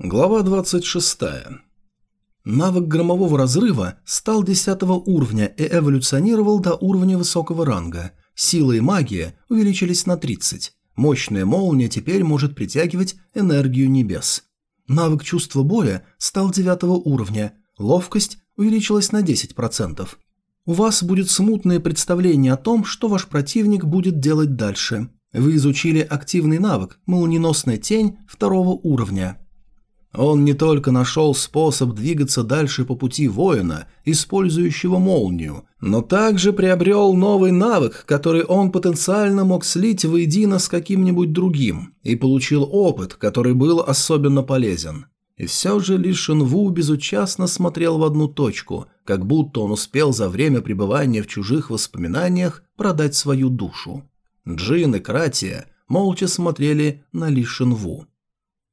Глава 26. Навык громового разрыва стал 10 уровня и эволюционировал до уровня высокого ранга. Сила и магия увеличились на 30. Мощная молния теперь может притягивать энергию небес. Навык чувства боя стал 9 уровня. Ловкость увеличилась на 10%. У вас будет смутное представление о том, что ваш противник будет делать дальше. Вы изучили активный навык «Молниеносная тень» второго уровня – он не только нашел способ двигаться дальше по пути воина, использующего молнию, но также приобрел новый навык, который он потенциально мог слить воедино с каким-нибудь другим, и получил опыт, который был особенно полезен. И все же Ли Шинву безучастно смотрел в одну точку, как будто он успел за время пребывания в чужих воспоминаниях продать свою душу. Джин и Кратия молча смотрели на Ли Шинву.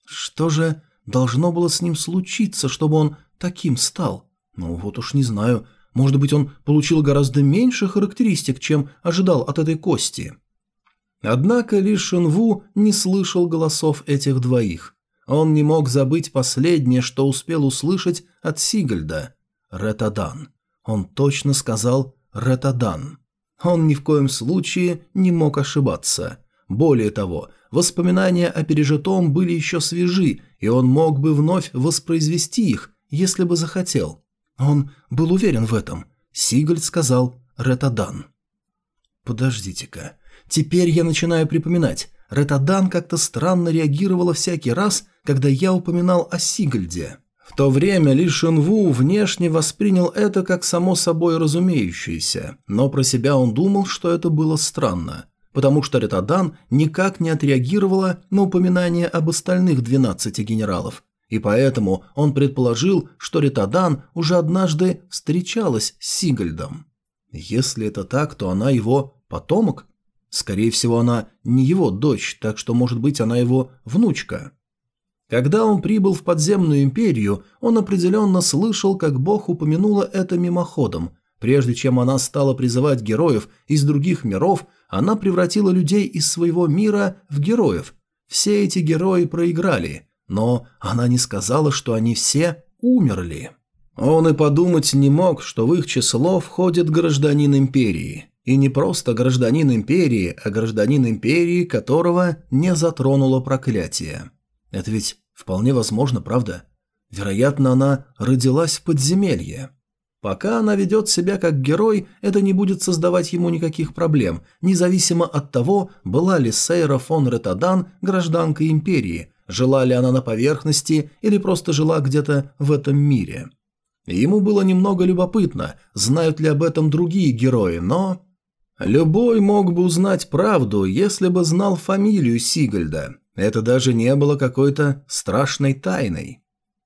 Что же должно было с ним случиться, чтобы он таким стал? Ну вот уж не знаю, может быть он получил гораздо меньше характеристик, чем ожидал от этой кости. Однако Ли Шинву не слышал голосов этих двоих. Он не мог забыть последнее, что успел услышать от Сигальда. Ретадан. Он точно сказал Ретадан. Он ни в коем случае не мог ошибаться. Более того, воспоминания о пережитом были еще свежи, и он мог бы вновь воспроизвести их, если бы захотел. Он был уверен в этом. Сигальд сказал «Ретадан». «Подождите-ка. Теперь я начинаю припоминать. Ретадан как-то странно реагировала всякий раз, когда я упоминал о Сигальде». В то время Ли Шинву внешне воспринял это как само собой разумеющееся, но про себя он думал, что это было странно потому что Ретадан никак не отреагировала на упоминание об остальных 12 генералов, и поэтому он предположил, что Ретадан уже однажды встречалась с Сигальдом. Если это так, то она его потомок? Скорее всего, она не его дочь, так что, может быть, она его внучка. Когда он прибыл в подземную империю, он определенно слышал, как бог упомянула это мимоходом. Прежде чем она стала призывать героев из других миров, она превратила людей из своего мира в героев. Все эти герои проиграли, но она не сказала, что они все умерли. Он и подумать не мог, что в их число входит гражданин империи. И не просто гражданин империи, а гражданин империи, которого не затронуло проклятие. Это ведь вполне возможно, правда? Вероятно, она родилась в подземелье. Пока она ведет себя как герой, это не будет создавать ему никаких проблем, независимо от того, была ли Сейра фон Ретадан гражданкой империи, жила ли она на поверхности или просто жила где-то в этом мире. Ему было немного любопытно, знают ли об этом другие герои, но... Любой мог бы узнать правду, если бы знал фамилию Сигальда. Это даже не было какой-то страшной тайной.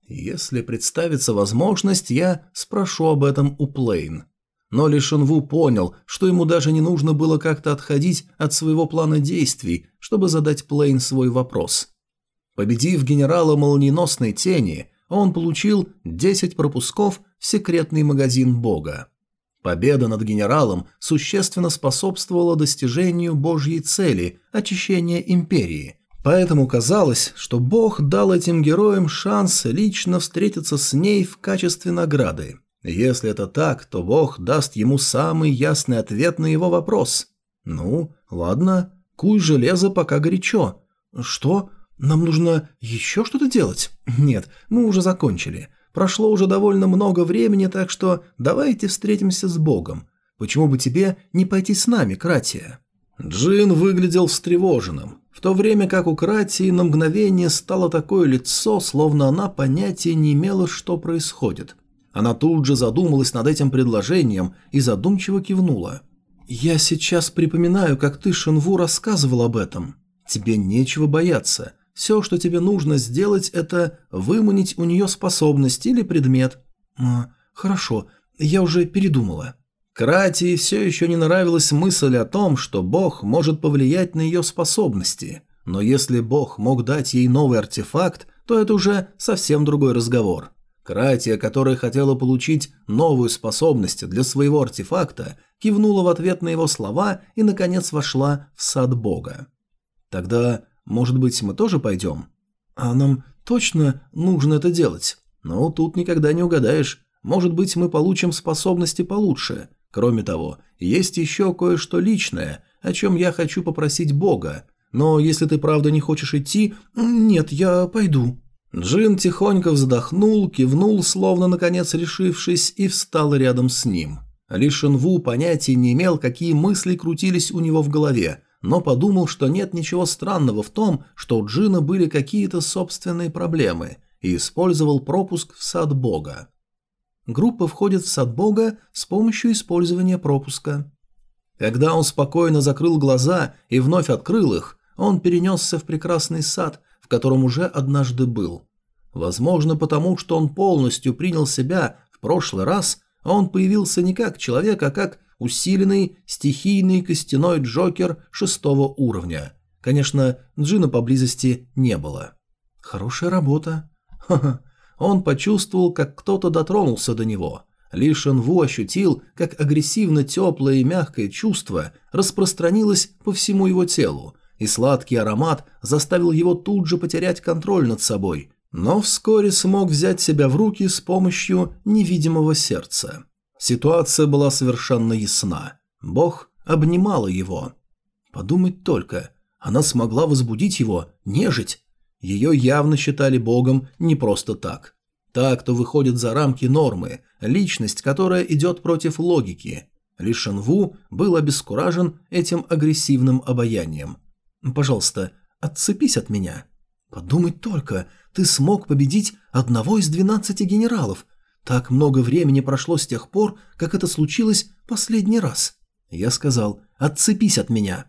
Если представится возможность, я спрошу об этом у Плейн. Но Ли Шенву понял, что ему даже не нужно было как-то отходить от своего плана действий, чтобы задать Плейн свой вопрос. Победив генерала молниеносной тени, он получил 10 пропусков в секретный магазин бога. Победа над генералом существенно способствовала достижению божьей цели – очищения империи – Поэтому казалось, что Бог дал этим героям шанс лично встретиться с ней в качестве награды. Если это так, то Бог даст ему самый ясный ответ на его вопрос. Ну, ладно, куй железо пока горячо. Что? Нам нужно еще что-то делать? Нет, мы уже закончили. Прошло уже довольно много времени, так что давайте встретимся с Богом. Почему бы тебе не пойти с нами, Кратия? Джин выглядел встревоженным в то время как у Кратии на мгновение стало такое лицо, словно она понятия не имела, что происходит. Она тут же задумалась над этим предложением и задумчиво кивнула. «Я сейчас припоминаю, как ты, Шинву, рассказывал об этом. Тебе нечего бояться. Все, что тебе нужно сделать, это выманить у нее способность или предмет». «Хорошо, я уже передумала». Кратии все еще не нравилась мысль о том, что Бог может повлиять на ее способности. Но если Бог мог дать ей новый артефакт, то это уже совсем другой разговор. Кратия, которая хотела получить новую способность для своего артефакта, кивнула в ответ на его слова и, наконец, вошла в сад Бога. «Тогда, может быть, мы тоже пойдем?» «А нам точно нужно это делать? Ну, тут никогда не угадаешь. Может быть, мы получим способности получше. Кроме того, есть еще кое-что личное, о чем я хочу попросить Бога. Но если ты правда не хочешь идти... Нет, я пойду». Джин тихонько вздохнул, кивнул, словно наконец решившись, и встал рядом с ним. Ли Шинву понятия не имел, какие мысли крутились у него в голове, но подумал, что нет ничего странного в том, что у Джина были какие-то собственные проблемы, и использовал пропуск в сад бога. Группа входит в сад бога с помощью использования пропуска. Когда он спокойно закрыл глаза и вновь открыл их, он перенесся в прекрасный сад, в котором уже однажды был. Возможно, потому что он полностью принял себя в прошлый раз, он появился не как человек, а как усиленный стихийный костяной Джокер шестого уровня. Конечно, Джина поблизости не было. Хорошая работа. Ха-ха. Он почувствовал, как кто-то дотронулся до него. Ли Шенву ощутил, как агрессивно теплое и мягкое чувство распространилось по всему его телу, и сладкий аромат заставил его тут же потерять контроль над собой, но вскоре смог взять себя в руки с помощью невидимого сердца. Ситуация была совершенно ясна. Бог обнимала его. Подумать только, она смогла возбудить его, нежить. Ее явно считали богом не просто так. Так, кто выходит за рамки нормы, личность, которая идет против логики. Ли Шенву был обескуражен этим агрессивным обаянием. «Пожалуйста, отцепись от меня». «Подумать только, ты смог победить одного из двенадцати генералов. Так много времени прошло с тех пор, как это случилось последний раз». Я сказал «отцепись от меня».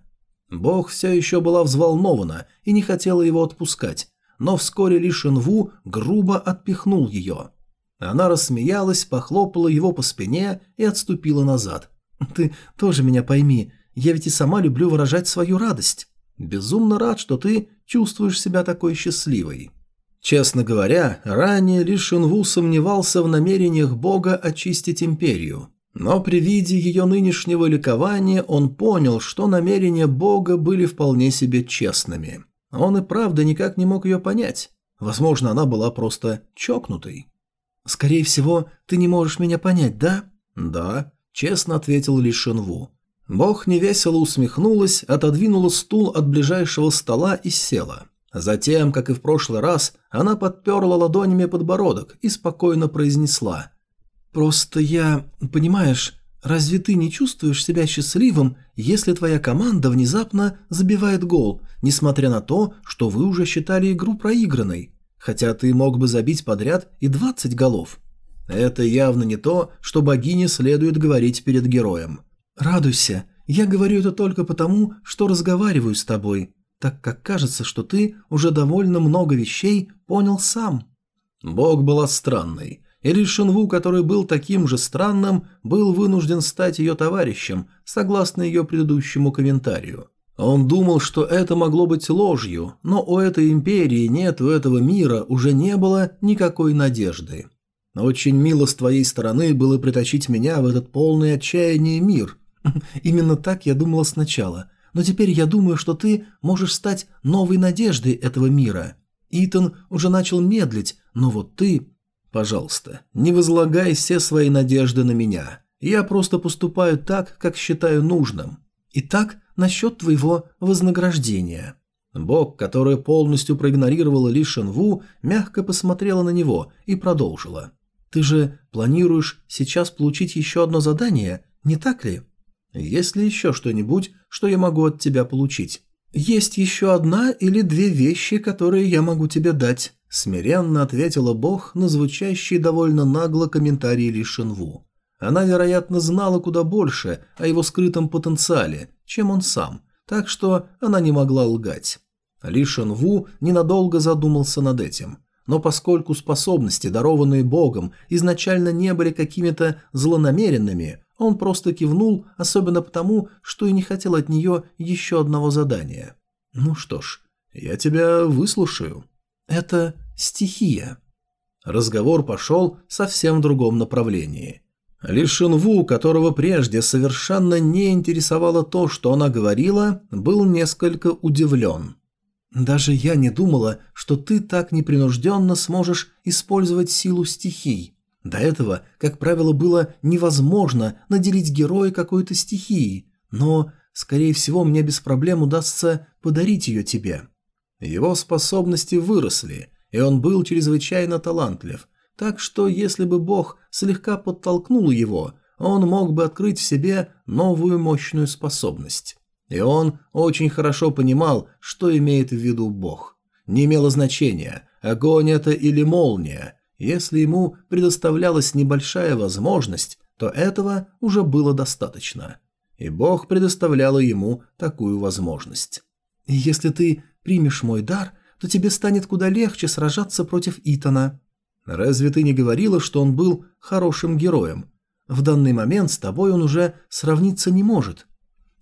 Бог все еще была взволнована и не хотела его отпускать, но вскоре Ли Шинву грубо отпихнул ее. Она рассмеялась, похлопала его по спине и отступила назад. «Ты тоже меня пойми, я ведь и сама люблю выражать свою радость. Безумно рад, что ты чувствуешь себя такой счастливой». Честно говоря, ранее Ли Шинву сомневался в намерениях Бога очистить империю. Но при виде ее нынешнего ликования он понял, что намерения Бога были вполне себе честными. Он и правда никак не мог ее понять. Возможно, она была просто чокнутой. «Скорее всего, ты не можешь меня понять, да?» «Да», – честно ответил Ли Шинву. Бог невесело усмехнулась, отодвинула стул от ближайшего стола и села. Затем, как и в прошлый раз, она подперла ладонями подбородок и спокойно произнесла. «Просто я... Понимаешь, разве ты не чувствуешь себя счастливым, если твоя команда внезапно забивает гол, несмотря на то, что вы уже считали игру проигранной? Хотя ты мог бы забить подряд и 20 голов». Это явно не то, что богине следует говорить перед героем. «Радуйся, я говорю это только потому, что разговариваю с тобой, так как кажется, что ты уже довольно много вещей понял сам». Бог была странной, и лишь Шинву, который был таким же странным, был вынужден стать ее товарищем, согласно ее предыдущему комментарию. Он думал, что это могло быть ложью, но у этой империи нет, у этого мира уже не было никакой надежды. Очень мило с твоей стороны было притащить меня в этот полный отчаяния мир. Именно так я думала сначала. Но теперь я думаю, что ты можешь стать новой надеждой этого мира. Итан уже начал медлить, но вот ты... Пожалуйста, не возлагай все свои надежды на меня. Я просто поступаю так, как считаю нужным. Итак, насчет твоего вознаграждения. Бог, которая полностью проигнорировала Ли Шенву, мягко посмотрела на него и продолжила. «Ты же планируешь сейчас получить еще одно задание, не так ли?» Есть ли еще что-нибудь, что я могу от тебя получить? Есть еще одна или две вещи, которые я могу тебе дать, смиренно ответила Бог на звучащий довольно нагло комментарий Ли Шинву. Она, вероятно, знала куда больше о его скрытом потенциале, чем он сам, так что она не могла лгать. Ли Шинву ненадолго задумался над этим. Но поскольку способности, дарованные Богом, изначально не были какими-то злонамеренными, он просто кивнул, особенно потому, что и не хотел от нее еще одного задания. «Ну что ж, я тебя выслушаю. Это стихия». Разговор пошел совсем в другом направлении. Лишь Ву, которого прежде совершенно не интересовало то, что она говорила, был несколько удивлен. Даже я не думала, что ты так непринужденно сможешь использовать силу стихий. До этого, как правило, было невозможно наделить героя какой-то стихией, но, скорее всего, мне без проблем удастся подарить ее тебе. Его способности выросли, и он был чрезвычайно талантлив, так что если бы Бог слегка подтолкнул его, он мог бы открыть в себе новую мощную способность. И он очень хорошо понимал, что имеет в виду Бог. Не имело значения, огонь это или молния. Если ему предоставлялась небольшая возможность, то этого уже было достаточно. И Бог предоставлял ему такую возможность. «Если ты примешь мой дар, то тебе станет куда легче сражаться против Итана». «Разве ты не говорила, что он был хорошим героем? В данный момент с тобой он уже сравниться не может».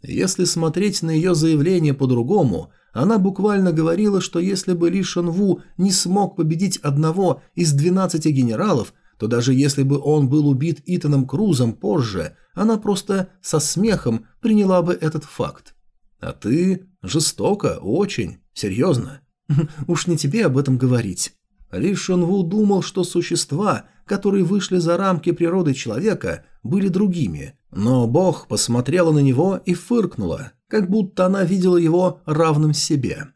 Если смотреть на ее заявление по-другому, она буквально говорила, что если бы Ли Шенву не смог победить одного из 12 генералов, то даже если бы он был убит Итаном Крузом позже, она просто со смехом приняла бы этот факт. А ты жестоко, очень, серьезно. Уж не тебе об этом говорить. Ли Шенву думал, что существа, которые вышли за рамки природы человека, были другими, но Бог посмотрела на него и фыркнула, как будто она видела его равным себе.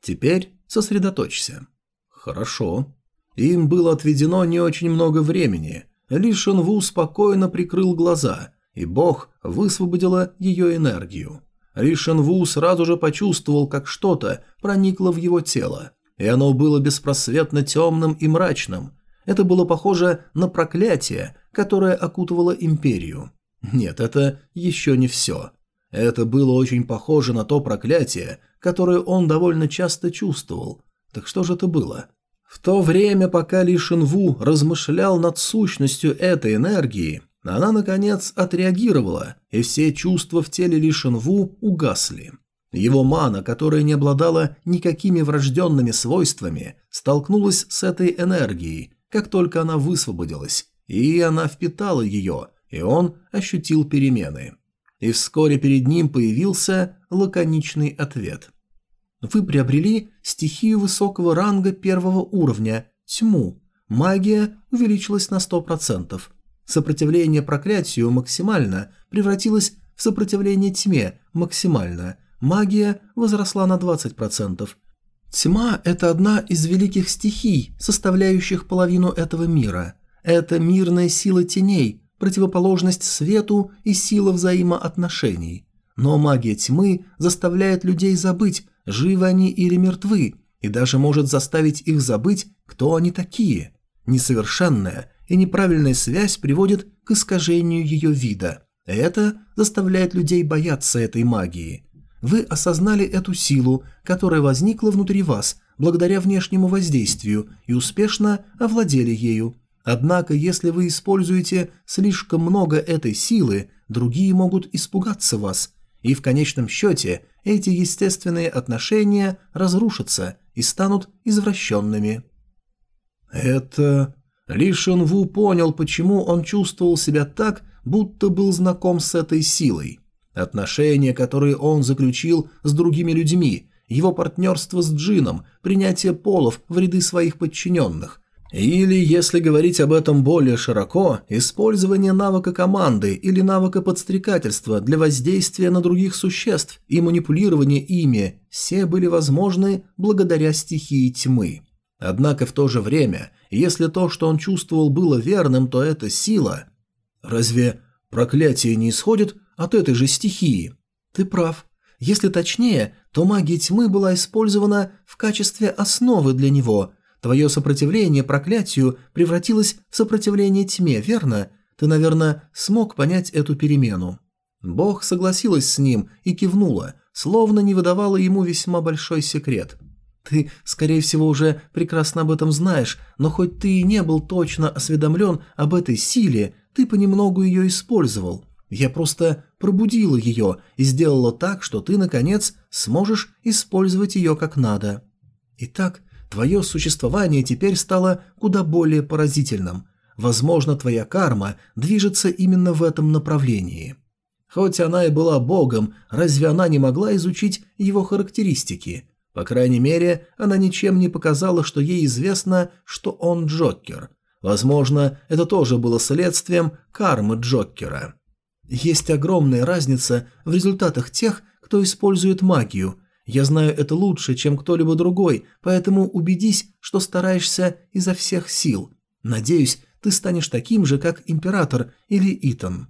Теперь сосредоточься. Хорошо. Им было отведено не очень много времени. Ли Шенву спокойно прикрыл глаза, и Бог высвободила ее энергию. Ли Шенву сразу же почувствовал, как что-то проникло в его тело, и оно было беспросветно темным и мрачным. Это было похоже на проклятие, которое окутывало империю. Нет, это еще не все. Это было очень похоже на то проклятие, которое он довольно часто чувствовал. Так что же это было? В то время, пока Ли Шинву размышлял над сущностью этой энергии, она, наконец, отреагировала, и все чувства в теле Ли Шинву угасли. Его мана, которая не обладала никакими врожденными свойствами, столкнулась с этой энергией, как только она высвободилась, и она впитала ее, и он ощутил перемены. И вскоре перед ним появился лаконичный ответ. Вы приобрели стихию высокого ранга первого уровня – тьму. Магия увеличилась на 100%. Сопротивление проклятию максимально превратилось в сопротивление тьме максимально. Магия возросла на 20%. Тьма – это одна из великих стихий, составляющих половину этого мира. Это мирная сила теней, противоположность свету и сила взаимоотношений. Но магия тьмы заставляет людей забыть, живы они или мертвы, и даже может заставить их забыть, кто они такие. Несовершенная и неправильная связь приводит к искажению ее вида. Это заставляет людей бояться этой магии. Вы осознали эту силу, которая возникла внутри вас благодаря внешнему воздействию и успешно овладели ею. Однако, если вы используете слишком много этой силы, другие могут испугаться вас, и в конечном счете эти естественные отношения разрушатся и станут извращенными. Это... Ли Шен Ву понял, почему он чувствовал себя так, будто был знаком с этой силой. Отношения, которые он заключил с другими людьми, его партнерство с Джином, принятие полов в ряды своих подчиненных, или, если говорить об этом более широко, использование навыка команды или навыка подстрекательства для воздействия на других существ и манипулирование ими – все были возможны благодаря стихии тьмы. Однако в то же время, если то, что он чувствовал, было верным, то эта сила... Разве проклятие не исходит от этой же стихии? Ты прав. Если точнее, то магия тьмы была использована в качестве основы для него – Твое сопротивление проклятию превратилось в сопротивление тьме, верно? Ты, наверное, смог понять эту перемену». Бог согласилась с ним и кивнула, словно не выдавала ему весьма большой секрет. «Ты, скорее всего, уже прекрасно об этом знаешь, но хоть ты и не был точно осведомлен об этой силе, ты понемногу ее использовал. Я просто пробудила ее и сделала так, что ты, наконец, сможешь использовать ее как надо. Итак, Твое существование теперь стало куда более поразительным. Возможно, твоя карма движется именно в этом направлении. Хоть она и была богом, разве она не могла изучить его характеристики? По крайней мере, она ничем не показала, что ей известно, что он Джокер. Возможно, это тоже было следствием кармы Джокера. Есть огромная разница в результатах тех, кто использует магию. Я знаю это лучше, чем кто-либо другой, поэтому убедись, что стараешься изо всех сил. Надеюсь, ты станешь таким же, как Император или Итан.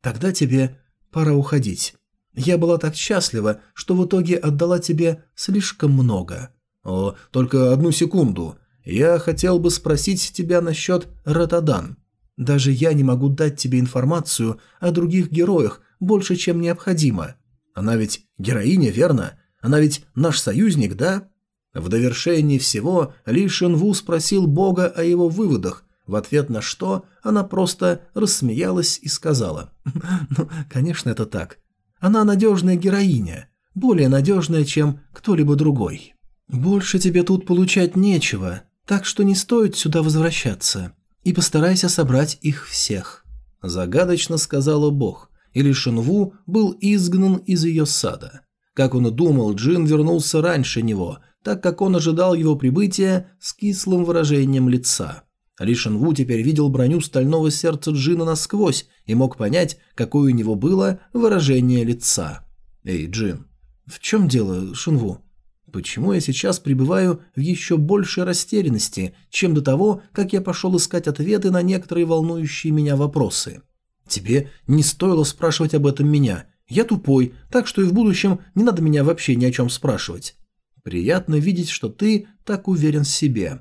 Тогда тебе пора уходить. Я была так счастлива, что в итоге отдала тебе слишком много. О, только одну секунду. Я хотел бы спросить тебя насчет Ратадан. Даже я не могу дать тебе информацию о других героях больше, чем необходимо. Она ведь героиня, верно? Она ведь наш союзник, да? В довершении всего Ли Шенву спросил Бога о его выводах, в ответ на что она просто рассмеялась и сказала. «Ну, конечно, это так. Она надежная героиня, более надежная, чем кто-либо другой. Больше тебе тут получать нечего, так что не стоит сюда возвращаться. И постарайся собрать их всех». Загадочно сказала Бог, или Шинву был изгнан из ее сада. Как он и думал, Джин вернулся раньше него, так как он ожидал его прибытия с кислым выражением лица. Ли Шенву теперь видел броню стального сердца Джина насквозь и мог понять, какое у него было выражение лица. «Эй, Джин, в чем дело, Шенву? Почему я сейчас пребываю в еще большей растерянности, чем до того, как я пошел искать ответы на некоторые волнующие меня вопросы? Тебе не стоило спрашивать об этом меня. Я тупой, так что и в будущем не надо меня вообще ни о чем спрашивать. Приятно видеть, что ты так уверен в себе».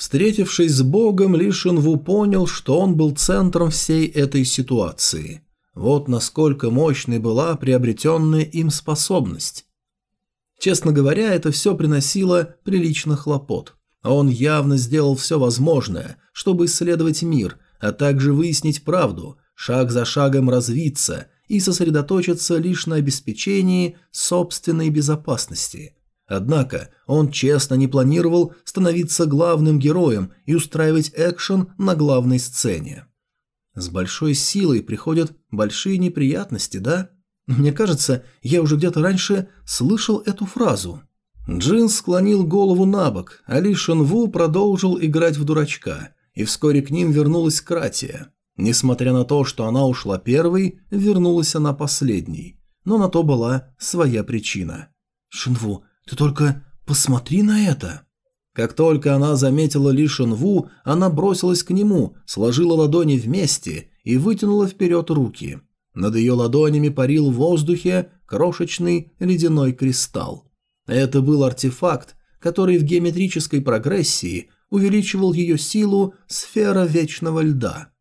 Встретившись с Богом, Ли понял, что он был центром всей этой ситуации. Вот насколько мощной была приобретенная им способность. Честно говоря, это все приносило прилично хлопот. Он явно сделал все возможное, чтобы исследовать мир, а также выяснить правду, шаг за шагом развиться и сосредоточиться лишь на обеспечении собственной безопасности – Однако он честно не планировал становиться главным героем и устраивать экшен на главной сцене. С большой силой приходят большие неприятности, да? Мне кажется, я уже где-то раньше слышал эту фразу. Джин склонил голову на бок, а Ли Шенву продолжил играть в дурачка, и вскоре к ним вернулась Кратия. Несмотря на то, что она ушла первой, вернулась она последней. Но на то была своя причина. «Шинву, ты только посмотри на это!» Как только она заметила Ли Шенву, она бросилась к нему, сложила ладони вместе и вытянула вперед руки. Над ее ладонями парил в воздухе крошечный ледяной кристалл. Это был артефакт, который в геометрической прогрессии увеличивал ее силу сфера вечного льда.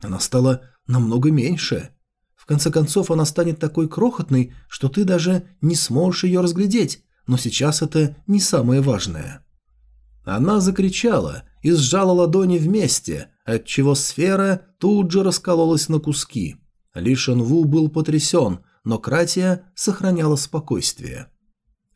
Она стала намного меньше. В конце концов, она станет такой крохотной, что ты даже не сможешь ее разглядеть, но сейчас это не самое важное. Она закричала и сжала ладони вместе, отчего сфера тут же раскололась на куски. Ли Шенву был потрясен, но Кратия сохраняла спокойствие.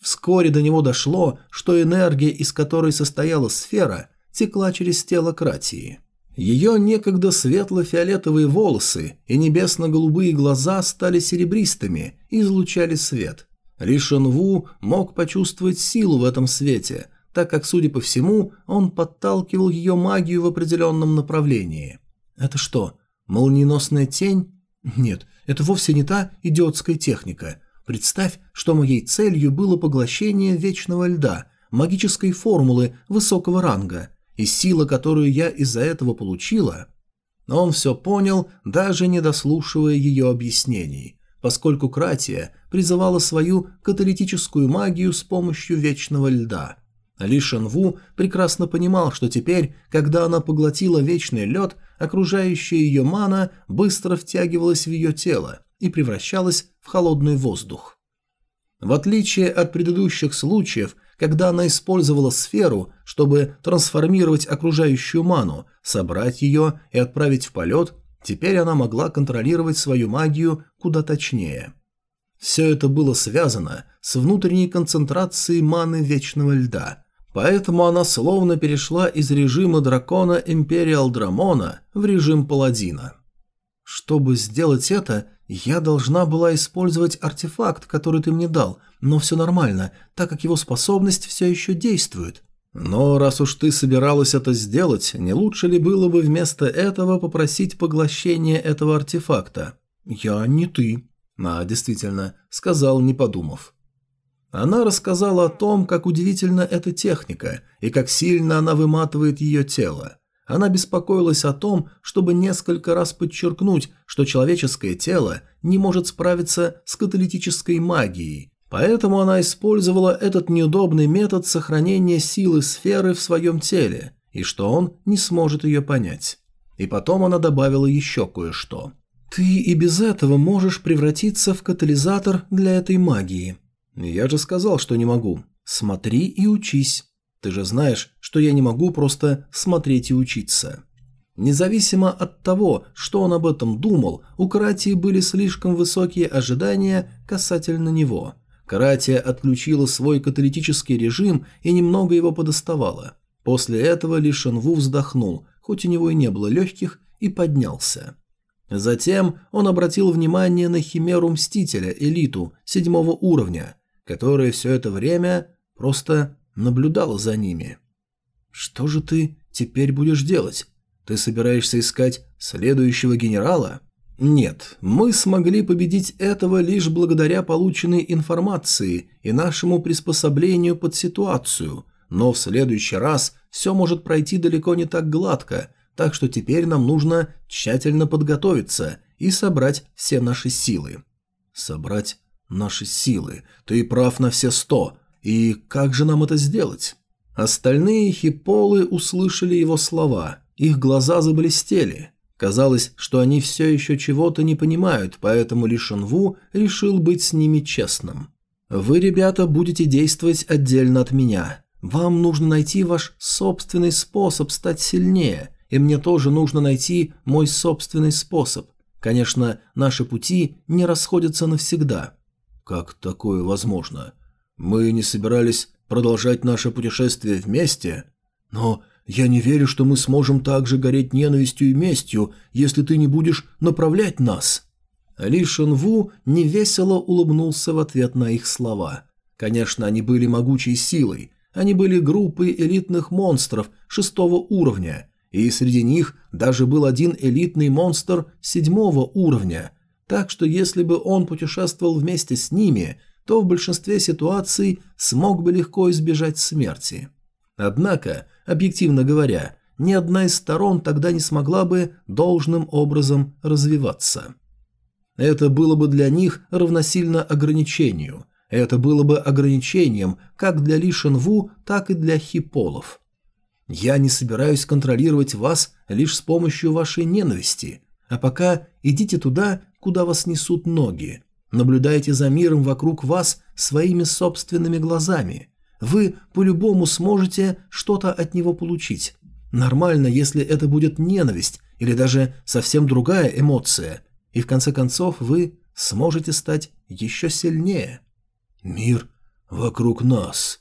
Вскоре до него дошло, что энергия, из которой состояла сфера, текла через тело Кратии. Ее некогда светло-фиолетовые волосы и небесно-голубые глаза стали серебристыми и излучали свет. Ли Шенву мог почувствовать силу в этом свете, так как, судя по всему, он подталкивал ее магию в определенном направлении. Это что, молниеносная тень? Нет, это вовсе не та идиотская техника. Представь, что моей целью было поглощение вечного льда, магической формулы высокого ранга, и сила, которую я из-за этого получила... Он все понял, даже не дослушивая ее объяснений поскольку Кратия призывала свою каталитическую магию с помощью вечного льда. Ли Шенву прекрасно понимал, что теперь, когда она поглотила вечный лед, окружающая ее мана быстро втягивалась в ее тело и превращалась в холодный воздух. В отличие от предыдущих случаев, когда она использовала сферу, чтобы трансформировать окружающую ману, собрать ее и отправить в полет, Теперь она могла контролировать свою магию куда точнее. Все это было связано с внутренней концентрацией маны Вечного Льда, поэтому она словно перешла из режима дракона Империал Драмона в режим Паладина. Чтобы сделать это, Я должна была использовать артефакт, который ты мне дал, но все нормально, так как его способность все еще действует. Но раз уж ты собиралась это сделать, не лучше ли было бы вместо этого попросить поглощение этого артефакта? Я не ты. А, действительно, сказал, не подумав. Она рассказала о том, как удивительна эта техника и как сильно она выматывает ее тело. Она беспокоилась о том, чтобы несколько раз подчеркнуть, что человеческое тело не может справиться с каталитической магией, поэтому она использовала этот неудобный метод сохранения силы сферы в своем теле, и что он не сможет ее понять. И потом она добавила еще кое-что. «Ты и без этого можешь превратиться в катализатор для этой магии». «Я же сказал, что не могу. Смотри и учись». Ты же знаешь, что я не могу просто смотреть и учиться. Независимо от того, что он об этом думал, у Каратии были слишком высокие ожидания касательно него. Каратия отключила свой каталитический режим и немного его подоставала. После этого Ли Шенву вздохнул, хоть у него и не было легких, и поднялся. Затем он обратил внимание на Химеру Мстителя, элиту, седьмого уровня, которая все это время просто наблюдала за ними. «Что же ты теперь будешь делать? Ты собираешься искать следующего генерала?» «Нет, мы смогли победить этого лишь благодаря полученной информации и нашему приспособлению под ситуацию, но в следующий раз все может пройти далеко не так гладко, так что теперь нам нужно тщательно подготовиться и собрать все наши силы». «Собрать наши силы? Ты прав на все сто. И как же нам это сделать? Остальные хиполы услышали его слова. Их глаза заблестели. Казалось, что они все еще чего-то не понимают, поэтому Ли Шенву решил быть с ними честным. «Вы, ребята, будете действовать отдельно от меня. Вам нужно найти ваш собственный способ стать сильнее, и мне тоже нужно найти мой собственный способ. Конечно, наши пути не расходятся навсегда». «Как такое возможно? Мы не собирались продолжать наше путешествие вместе, но я не верю, что мы сможем так же гореть ненавистью и местью, если ты не будешь направлять нас». Ли Шенву невесело улыбнулся в ответ на их слова. Конечно, они были могучей силой, они были группой элитных монстров шестого уровня, и среди них даже был один элитный монстр седьмого уровня, так что если бы он путешествовал вместе с ними – то в большинстве ситуаций смог бы легко избежать смерти. Однако, объективно говоря, ни одна из сторон тогда не смогла бы должным образом развиваться. Это было бы для них равносильно ограничению. Это было бы ограничением как для Ли Шенву, так и для хиполов. Я не собираюсь контролировать вас лишь с помощью вашей ненависти, а пока идите туда, куда вас несут ноги. Наблюдайте за миром вокруг вас своими собственными глазами. Вы по-любому сможете что-то от него получить. Нормально, если это будет ненависть или даже совсем другая эмоция. И в конце концов вы сможете стать еще сильнее. Мир вокруг нас.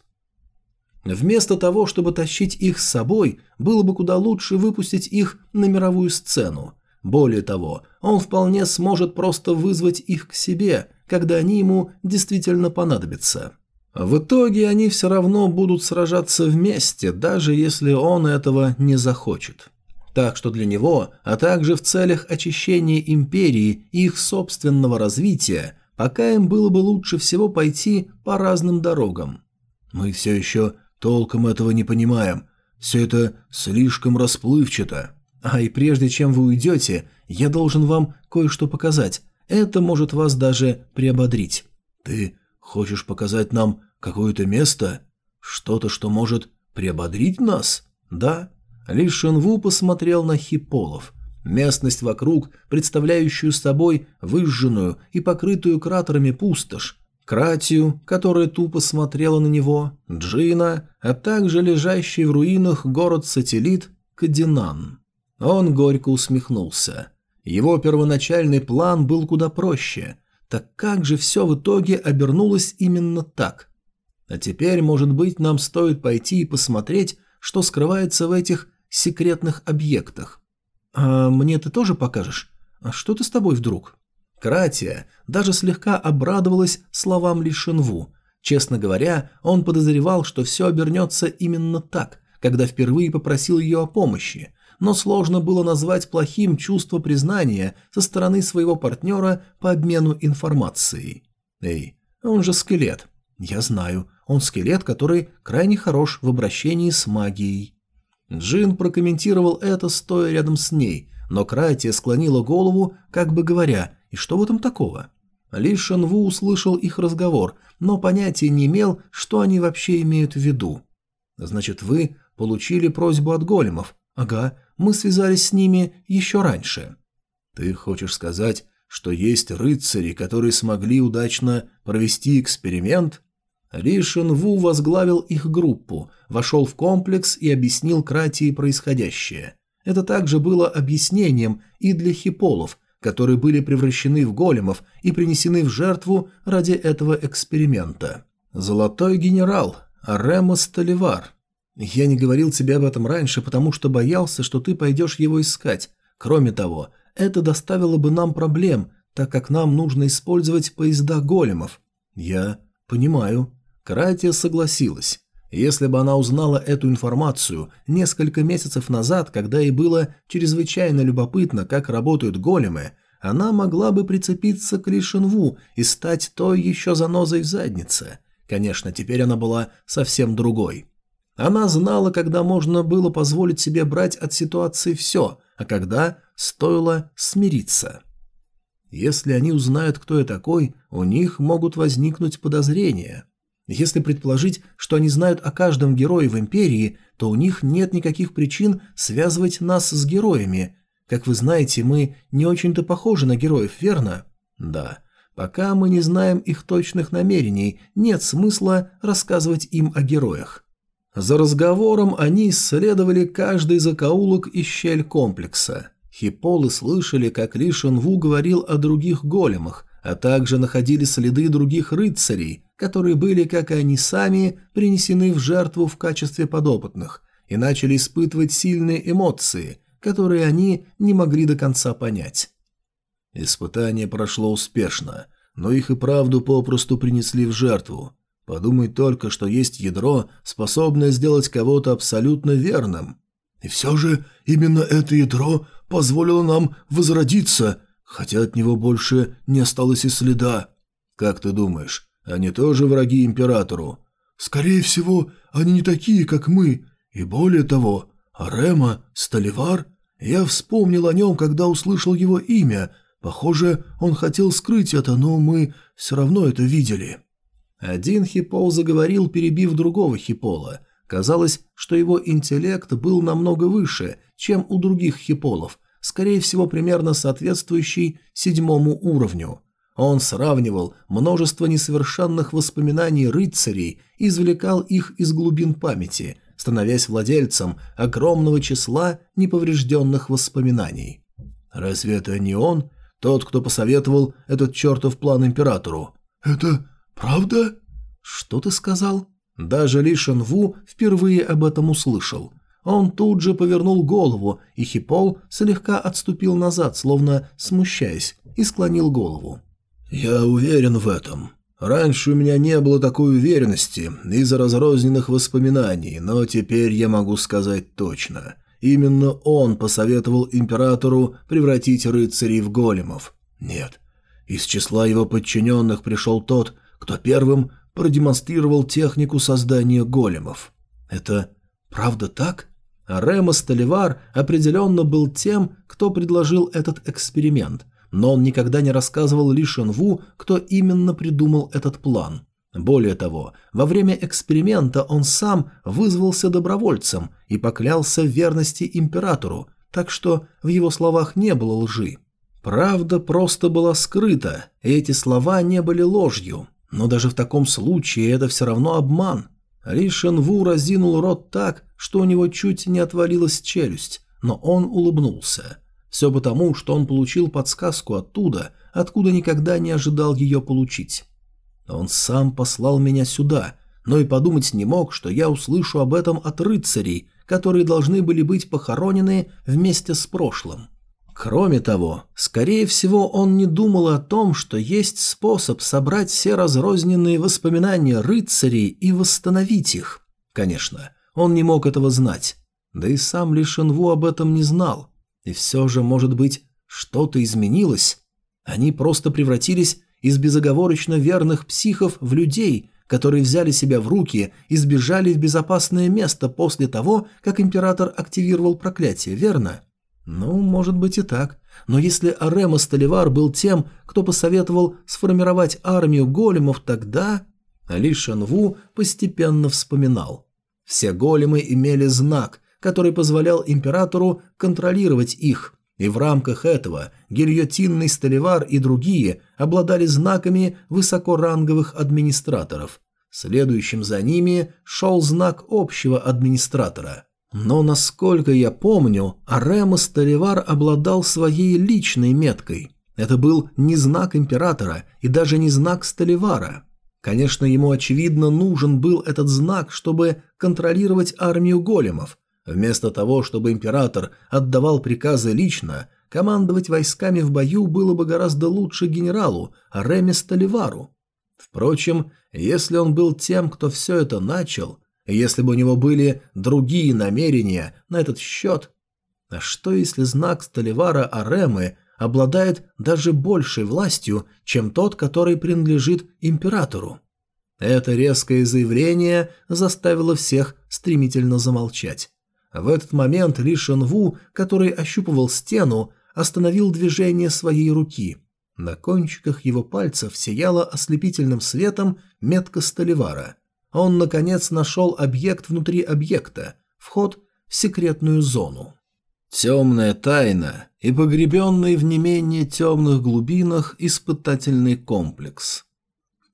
Вместо того, чтобы тащить их с собой, было бы куда лучше выпустить их на мировую сцену. Более того, он вполне сможет просто вызвать их к себе, когда они ему действительно понадобятся. В итоге они все равно будут сражаться вместе, даже если он этого не захочет. Так что для него, а также в целях очищения империи и их собственного развития, пока им было бы лучше всего пойти по разным дорогам. Мы все еще толком этого не понимаем. Все это слишком расплывчато. А и прежде чем вы уйдете, я должен вам кое-что показать. Это может вас даже приободрить. Ты хочешь показать нам какое-то место? Что-то, что может приободрить нас? Да? Ли Шенву посмотрел на хиполов. Местность вокруг, представляющую собой выжженную и покрытую кратерами пустошь, Кратию, которая тупо смотрела на него, Джина, а также лежащий в руинах город-сателлит Кадинан. Он горько усмехнулся. Его первоначальный план был куда проще. Так как же все в итоге обернулось именно так? А теперь, может быть, нам стоит пойти и посмотреть, что скрывается в этих секретных объектах. А мне ты тоже покажешь? А что ты с тобой вдруг? Кратия даже слегка обрадовалась словам Ли Шинву. Честно говоря, он подозревал, что все обернется именно так, когда впервые попросил ее о помощи, но сложно было назвать плохим чувство признания со стороны своего партнера по обмену информацией. «Эй, он же скелет». «Я знаю, он скелет, который крайне хорош в обращении с магией». Джин прокомментировал это, стоя рядом с ней, но Кратия склонила голову, как бы говоря, «И что в этом такого?» Ли Шенву услышал их разговор, но понятия не имел, что они вообще имеют в виду. «Значит, вы получили просьбу от големов?» «Ага, мы связались с ними еще раньше». «Ты хочешь сказать, что есть рыцари, которые смогли удачно провести эксперимент?» Ли Шенву возглавил их группу, вошел в комплекс и объяснил Кратии происходящее. Это также было объяснением и для хиполов, которые были превращены в големов и принесены в жертву ради этого эксперимента. «Золотой генерал, Ремос Толивар. Я не говорил тебе об этом раньше, потому что боялся, что ты пойдешь его искать. Кроме того, это доставило бы нам проблем, так как нам нужно использовать поезда големов. Я понимаю. Кратия согласилась. Если бы она узнала эту информацию несколько месяцев назад, когда ей было чрезвычайно любопытно, как работают големы, она могла бы прицепиться к Лишенву и стать той еще занозой в заднице. Конечно, теперь она была совсем другой. Она знала, когда можно было позволить себе брать от ситуации все, а когда стоило смириться. Если они узнают, кто я такой, у них могут возникнуть подозрения. Если предположить, что они знают о каждом герое в Империи, то у них нет никаких причин связывать нас с героями. Как вы знаете, мы не очень-то похожи на героев, верно? Да. Пока мы не знаем их точных намерений, нет смысла рассказывать им о героях. За разговором они исследовали каждый закоулок и щель комплекса. Хиполы слышали, как Ли Шенву говорил о других големах, а также находили следы других рыцарей, которые были, как и они сами, принесены в жертву в качестве подопытных, и начали испытывать сильные эмоции, которые они не могли до конца понять. Испытание прошло успешно, но их и правду попросту принесли в жертву. Подумай только, что есть ядро, способное сделать кого-то абсолютно верным. И все же именно это ядро позволило нам возродиться, хотя от него больше не осталось и следа. Как ты думаешь, они тоже враги императору? Скорее всего, они не такие, как мы. И более того, Арема, Столивар... Я вспомнил о нем, когда услышал его имя. Похоже, он хотел скрыть это, но мы все равно это видели. Один хипол заговорил, перебив другого хипола. Казалось, что его интеллект был намного выше, чем у других хиполов, скорее всего примерно соответствующий седьмому уровню. Он сравнивал множество несовершенных воспоминаний рыцарей и извлекал их из глубин памяти, становясь владельцем огромного числа неповрежденных воспоминаний. Разве это не он, тот, кто посоветовал этот чертов план императору? «Это правда?» «Что ты сказал?» Даже Ли Шенву впервые об этом услышал. Он тут же повернул голову, и Хипол слегка отступил назад, словно смущаясь, и склонил голову. «Я уверен в этом. Раньше у меня не было такой уверенности из-за разрозненных воспоминаний, но теперь я могу сказать точно. Именно он посоветовал императору превратить рыцарей в големов. Нет, из числа его подчиненных пришел тот, кто первым продемонстрировал технику создания големов. Это правда так? Рема Столивар определенно был тем, кто предложил этот эксперимент – но он никогда не рассказывал Ли Шенву, кто именно придумал этот план. Более того, во время эксперимента он сам вызвался добровольцем и поклялся в верности императору, так что в его словах не было лжи. Правда просто была скрыта, и эти слова не были ложью. Но даже в таком случае это все равно обман. Ли Шенву разинул рот так, что у него чуть не отвалилась челюсть, но он улыбнулся. Все потому, что он получил подсказку оттуда, откуда никогда не ожидал ее получить. Он сам послал меня сюда, но и подумать не мог, что я услышу об этом от рыцарей, которые должны были быть похоронены вместе с прошлым. Кроме того, скорее всего, он не думал о том, что есть способ собрать все разрозненные воспоминания рыцарей и восстановить их. Конечно, он не мог этого знать. Да и сам Ли об этом не знал. И все же, может быть, что-то изменилось? Они просто превратились из безоговорочно верных психов в людей, которые взяли себя в руки и сбежали в безопасное место после того, как император активировал проклятие, верно? Ну, может быть и так. Но если Арема Столивар был тем, кто посоветовал сформировать армию големов, тогда... Али Шанву постепенно вспоминал. Все големы имели знак, который позволял императору контролировать их, и в рамках этого гильотинный Столивар и другие обладали знаками высокоранговых администраторов. Следующим за ними шел знак общего администратора – но, насколько я помню, Арема Столивар обладал своей личной меткой. Это был не знак императора и даже не знак Столивара. Конечно, ему очевидно нужен был этот знак, чтобы контролировать армию големов. Вместо того, чтобы император отдавал приказы лично, командовать войсками в бою было бы гораздо лучше генералу Ареме Столивару. Впрочем, если он был тем, кто все это начал, если бы у него были другие намерения на этот счет... А что если знак Столивара Аремы обладает даже большей властью, чем тот, который принадлежит императору? Это резкое заявление заставило всех стремительно замолчать. В этот момент Ли Шенву, который ощупывал стену, остановил движение своей руки. На кончиках его пальцев сияла ослепительным светом метка Столивара. Он, наконец, нашел объект внутри объекта, вход в секретную зону. Темная тайна и погребенный в не менее темных глубинах испытательный комплекс.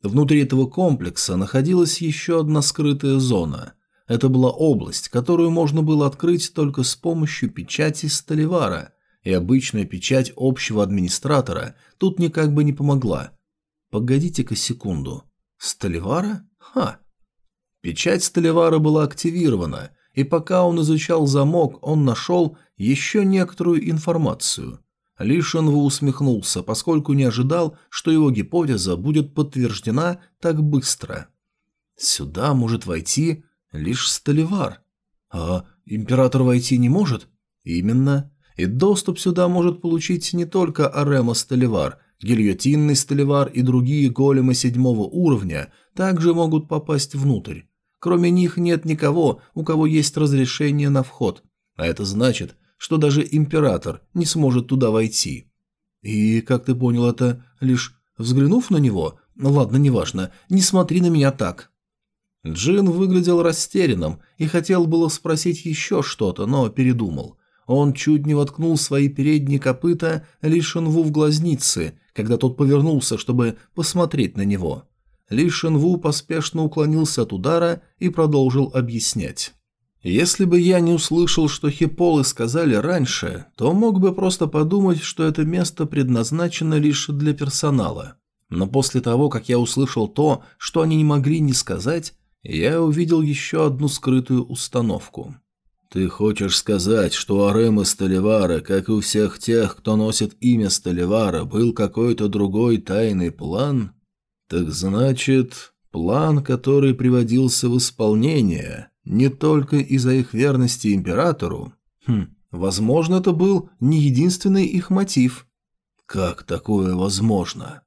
Внутри этого комплекса находилась еще одна скрытая зона. Это была область, которую можно было открыть только с помощью печати Столивара, и обычная печать общего администратора тут никак бы не помогла. Погодите-ка секунду. Столивара? Ха! Печать Столивара была активирована, и пока он изучал замок, он нашел еще некоторую информацию. Ли Шенву усмехнулся, поскольку не ожидал, что его гипотеза будет подтверждена так быстро. Сюда может войти лишь Столивар. А император войти не может? Именно. И доступ сюда может получить не только Арема Столивар, гильотинный Столивар и другие големы седьмого уровня также могут попасть внутрь. Кроме них нет никого, у кого есть разрешение на вход. А это значит, что даже император не сможет туда войти. И, как ты понял это, лишь взглянув на него? Ладно, неважно, не смотри на меня так. Джин выглядел растерянным и хотел было спросить еще что-то, но передумал. Он чуть не воткнул свои передние копыта Лишенву в глазницы, когда тот повернулся, чтобы посмотреть на него. Ли Шенву поспешно уклонился от удара и продолжил объяснять. Если бы я не услышал, что хиполы сказали раньше, то мог бы просто подумать, что это место предназначено лишь для персонала. Но после того, как я услышал то, что они не могли не сказать, я увидел еще одну скрытую установку. «Ты хочешь сказать, что у Аремы Столивара, как и у всех тех, кто носит имя Столивара, был какой-то другой тайный план?» Так значит, план, который приводился в исполнение, не только из-за их верности императору? Хм, возможно, это был не единственный их мотив. Как такое возможно?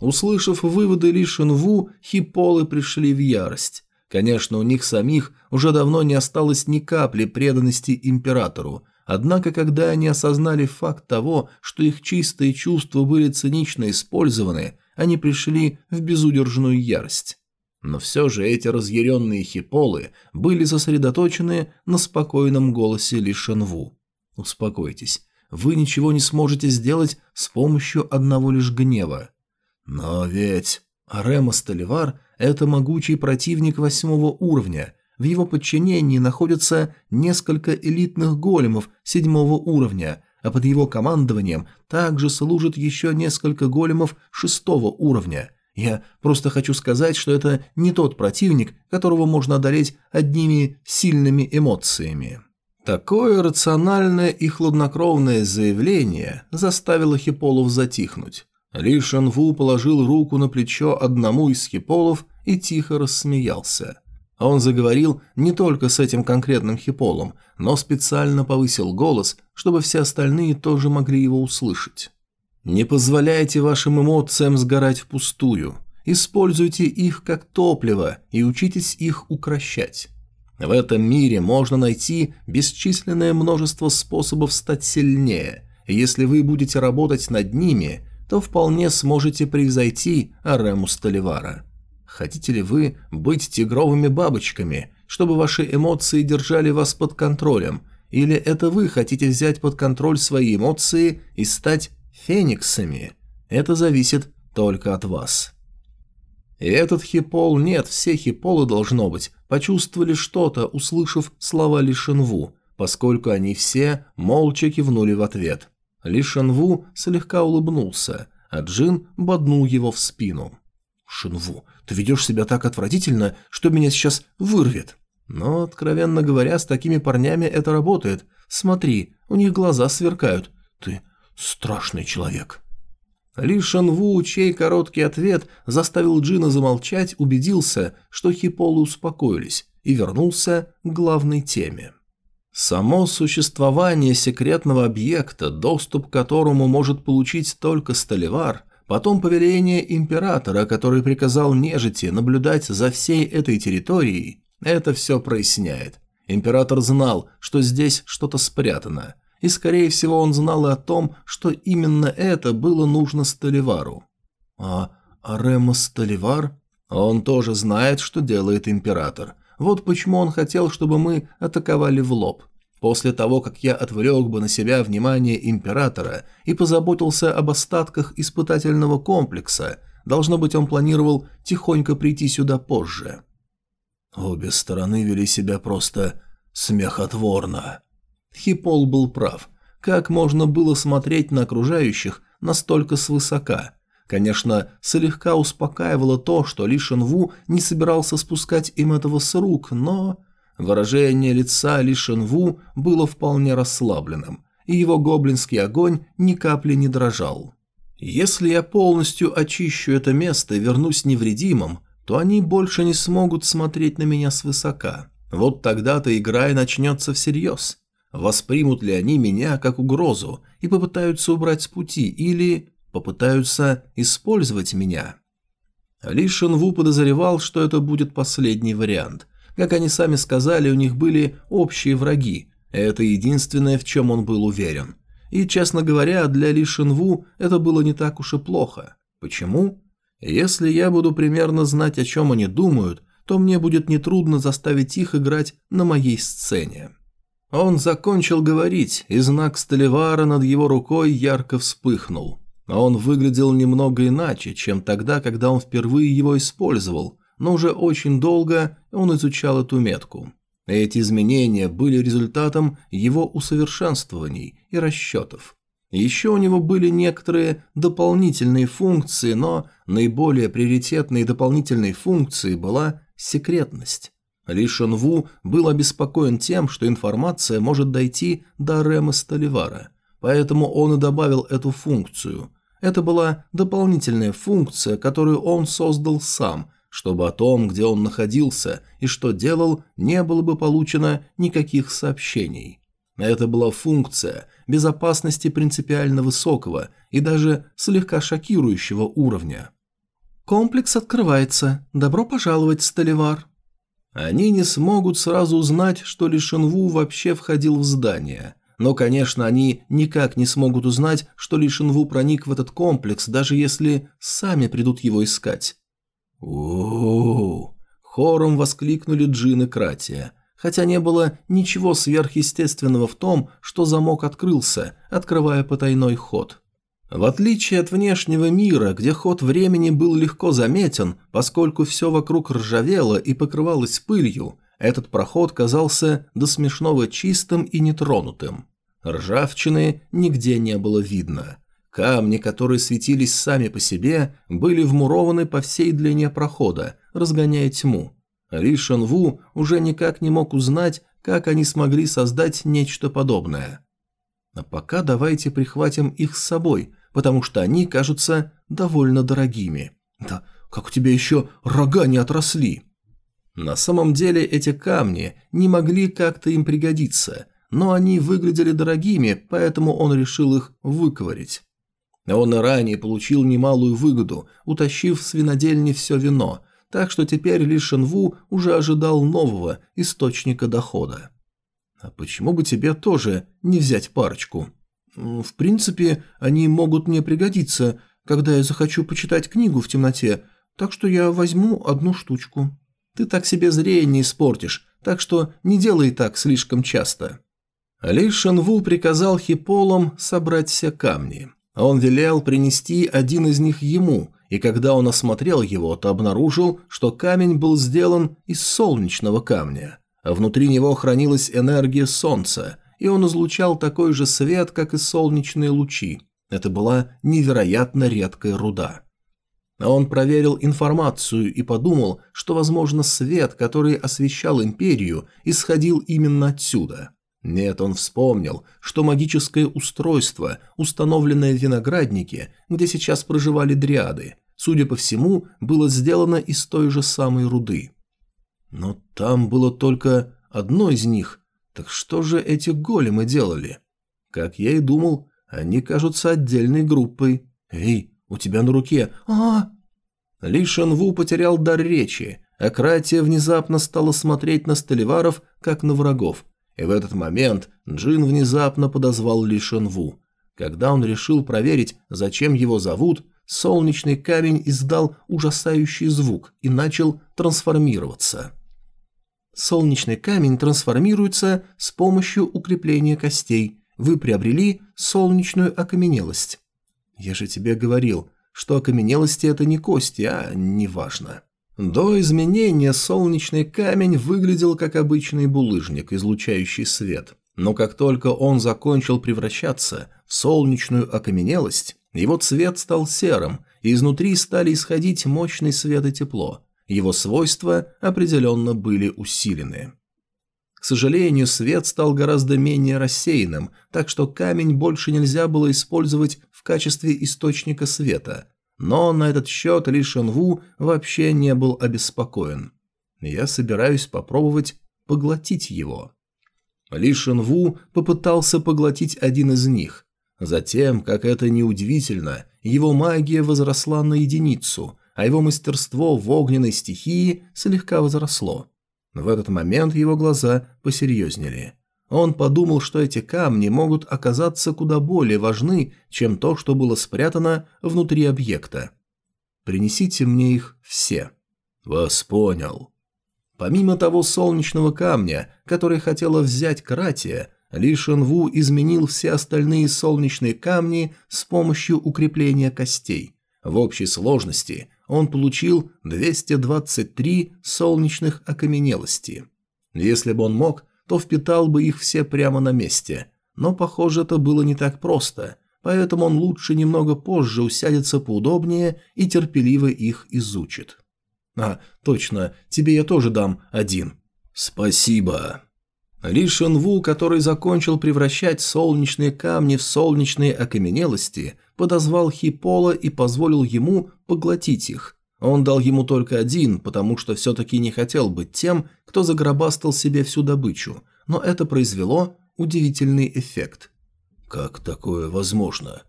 Услышав выводы Ли Шинву, хиполы пришли в ярость. Конечно, у них самих уже давно не осталось ни капли преданности императору, однако когда они осознали факт того, что их чистые чувства были цинично использованы, они пришли в безудержную ярость. Но все же эти разъяренные хиполы были сосредоточены на спокойном голосе Ли Шенву. «Успокойтесь, вы ничего не сможете сделать с помощью одного лишь гнева. Но ведь Арема Столивар – это могучий противник восьмого уровня. В его подчинении находятся несколько элитных големов седьмого уровня, а под его командованием также служит еще несколько големов шестого уровня. Я просто хочу сказать, что это не тот противник, которого можно одолеть одними сильными эмоциями. Такое рациональное и хладнокровное заявление заставило хиполов затихнуть. Ли Шенву положил руку на плечо одному из хиполов и тихо рассмеялся. Он заговорил не только с этим конкретным хиполом, но специально повысил голос, чтобы все остальные тоже могли его услышать. «Не позволяйте вашим эмоциям сгорать впустую. Используйте их как топливо и учитесь их укращать. В этом мире можно найти бесчисленное множество способов стать сильнее. Если вы будете работать над ними, то вполне сможете превзойти Арему Столивара. Хотите ли вы быть тигровыми бабочками, чтобы ваши эмоции держали вас под контролем, или это вы хотите взять под контроль свои эмоции и стать фениксами? Это зависит только от вас. И этот хипол, нет, все хиполы должно быть, почувствовали что-то, услышав слова Лишенву, поскольку они все молча кивнули в ответ. Лишенву слегка улыбнулся, а Джин боднул его в спину. «Шинву, ты ведешь себя так отвратительно, что меня сейчас вырвет». Но, откровенно говоря, с такими парнями это работает. Смотри, у них глаза сверкают. Ты страшный человек. Ли Шанву, чей короткий ответ заставил Джина замолчать, убедился, что хиполы успокоились, и вернулся к главной теме. Само существование секретного объекта, доступ к которому может получить только Столивар, потом повеление императора, который приказал нежити наблюдать за всей этой территорией, это все проясняет. Император знал, что здесь что-то спрятано – и, скорее всего, он знал и о том, что именно это было нужно Столивару. А Арема Столивар? Он тоже знает, что делает император. Вот почему он хотел, чтобы мы атаковали в лоб. После того, как я отвлек бы на себя внимание императора и позаботился об остатках испытательного комплекса, должно быть, он планировал тихонько прийти сюда позже. Обе стороны вели себя просто смехотворно. Хипол был прав. Как можно было смотреть на окружающих настолько свысока? Конечно, слегка успокаивало то, что Ли Шенву не собирался спускать им этого с рук, но... Выражение лица Ли Шенву было вполне расслабленным, и его гоблинский огонь ни капли не дрожал. «Если я полностью очищу это место и вернусь невредимым, то они больше не смогут смотреть на меня свысока. Вот тогда-то игра и начнется всерьез. Воспримут ли они меня как угрозу и попытаются убрать с пути, или попытаются использовать меня? Ли Шенву подозревал, что это будет последний вариант. Как они сами сказали, у них были общие враги. Это единственное, в чем он был уверен. И, честно говоря, для Ли Шенву это было не так уж и плохо. Почему? Если я буду примерно знать, о чем они думают, то мне будет нетрудно заставить их играть на моей сцене. Он закончил говорить, и знак Столивара над его рукой ярко вспыхнул. Он выглядел немного иначе, чем тогда, когда он впервые его использовал, но уже очень долго он изучал эту метку. Эти изменения были результатом его усовершенствований и расчетов. Еще у него были некоторые дополнительные функции, но наиболее приоритетной дополнительной функцией была секретность. Ли Шенву был обеспокоен тем, что информация может дойти до Рема Столивара, поэтому он и добавил эту функцию. Это была дополнительная функция, которую он создал сам, чтобы о том, где он находился и что делал, не было бы получено никаких сообщений. Это была функция безопасности принципиально высокого и даже слегка шокирующего уровня. «Комплекс открывается. Добро пожаловать, Столивар», они не смогут сразу узнать, что Ли Шинву вообще входил в здание. Но, конечно, они никак не смогут узнать, что Ли Шинву проник в этот комплекс, даже если сами придут его искать. У Хором воскликнули Джин и Кратия. Хотя не было ничего сверхъестественного в том, что замок открылся, открывая потайной ход. В отличие от внешнего мира, где ход времени был легко заметен, поскольку все вокруг ржавело и покрывалось пылью, этот проход казался до смешного чистым и нетронутым. Ржавчины нигде не было видно. Камни, которые светились сами по себе, были вмурованы по всей длине прохода, разгоняя тьму. Ли Шенву уже никак не мог узнать, как они смогли создать нечто подобное. А пока давайте прихватим их с собой, потому что они кажутся довольно дорогими. Да как у тебя еще рога не отросли? На самом деле эти камни не могли как-то им пригодиться, но они выглядели дорогими, поэтому он решил их выковырить. Он и ранее получил немалую выгоду, утащив с винодельни все вино, так что теперь Ли Шенву уже ожидал нового источника дохода. А почему бы тебе тоже не взять парочку? В принципе, они могут мне пригодиться, когда я захочу почитать книгу в темноте, так что я возьму одну штучку. Ты так себе зрение испортишь, так что не делай так слишком часто. Ли Шенву приказал хиполам собрать все камни. Он велел принести один из них ему, и когда он осмотрел его, то обнаружил, что камень был сделан из солнечного камня. А внутри него хранилась энергия солнца, и он излучал такой же свет, как и солнечные лучи. Это была невероятно редкая руда. Он проверил информацию и подумал, что, возможно, свет, который освещал империю, исходил именно отсюда. Нет, он вспомнил, что магическое устройство, установленное в винограднике, где сейчас проживали дриады, судя по всему, было сделано из той же самой руды. Но там было только одно из них. Так что же эти големы делали? Как я и думал, они кажутся отдельной группой. Эй, у тебя на руке... а, Ли Шенву потерял дар речи, а Кратия внезапно стала смотреть на Столиваров, как на врагов. И в этот момент Джин внезапно подозвал Ли Шенву. Когда он решил проверить, зачем его зовут, солнечный камень издал ужасающий звук и начал трансформироваться. Солнечный камень трансформируется с помощью укрепления костей. Вы приобрели солнечную окаменелость. Я же тебе говорил, что окаменелости это не кости, а неважно. До изменения солнечный камень выглядел как обычный булыжник, излучающий свет. Но как только он закончил превращаться в солнечную окаменелость, его цвет стал серым, и изнутри стали исходить мощный свет и тепло. Его свойства определенно были усилены. К сожалению, свет стал гораздо менее рассеянным, так что камень больше нельзя было использовать в качестве источника света. Но на этот счет Ли Шенву вообще не был обеспокоен. Я собираюсь попробовать поглотить его. Ли Шенву попытался поглотить один из них. Затем, как это неудивительно, его магия возросла на единицу, а его мастерство в огненной стихии слегка возросло. В этот момент его глаза посерьезнели. Он подумал, что эти камни могут оказаться куда более важны, чем то, что было спрятано внутри объекта. «Принесите мне их все». «Вас понял». Помимо того солнечного камня, который хотела взять Кратия, Ли Шенву изменил все остальные солнечные камни с помощью укрепления костей. В общей сложности он получил 223 солнечных окаменелости. Если бы он мог, то впитал бы их все прямо на месте. Но, похоже, это было не так просто, поэтому он лучше немного позже усядется поудобнее и терпеливо их изучит. «А, точно, тебе я тоже дам один». «Спасибо». Ли Шенву, который закончил превращать солнечные камни в солнечные окаменелости, подозвал Хипола и позволил ему поглотить их. Он дал ему только один, потому что все-таки не хотел быть тем, кто загробастал себе всю добычу, но это произвело удивительный эффект. «Как такое возможно?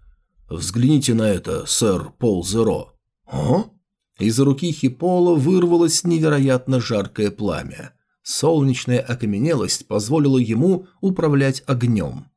Взгляните на это, сэр Пол Зеро». «О?» Из руки Хипола вырвалось невероятно жаркое пламя. Солнечная окаменелость позволила ему управлять огнем.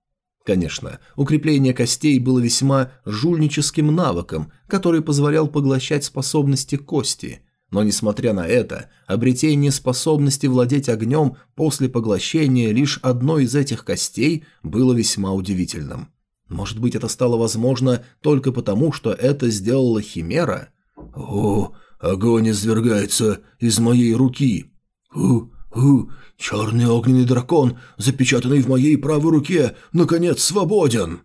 Конечно, укрепление костей было весьма жульническим навыком, который позволял поглощать способности кости. Но несмотря на это, обретение способности владеть огнем после поглощения лишь одной из этих костей было весьма удивительным. Может быть, это стало возможно только потому, что это сделала Химера? «О, огонь извергается из моей руки!» «У, у, черный огненный дракон, запечатанный в моей правой руке, наконец свободен!»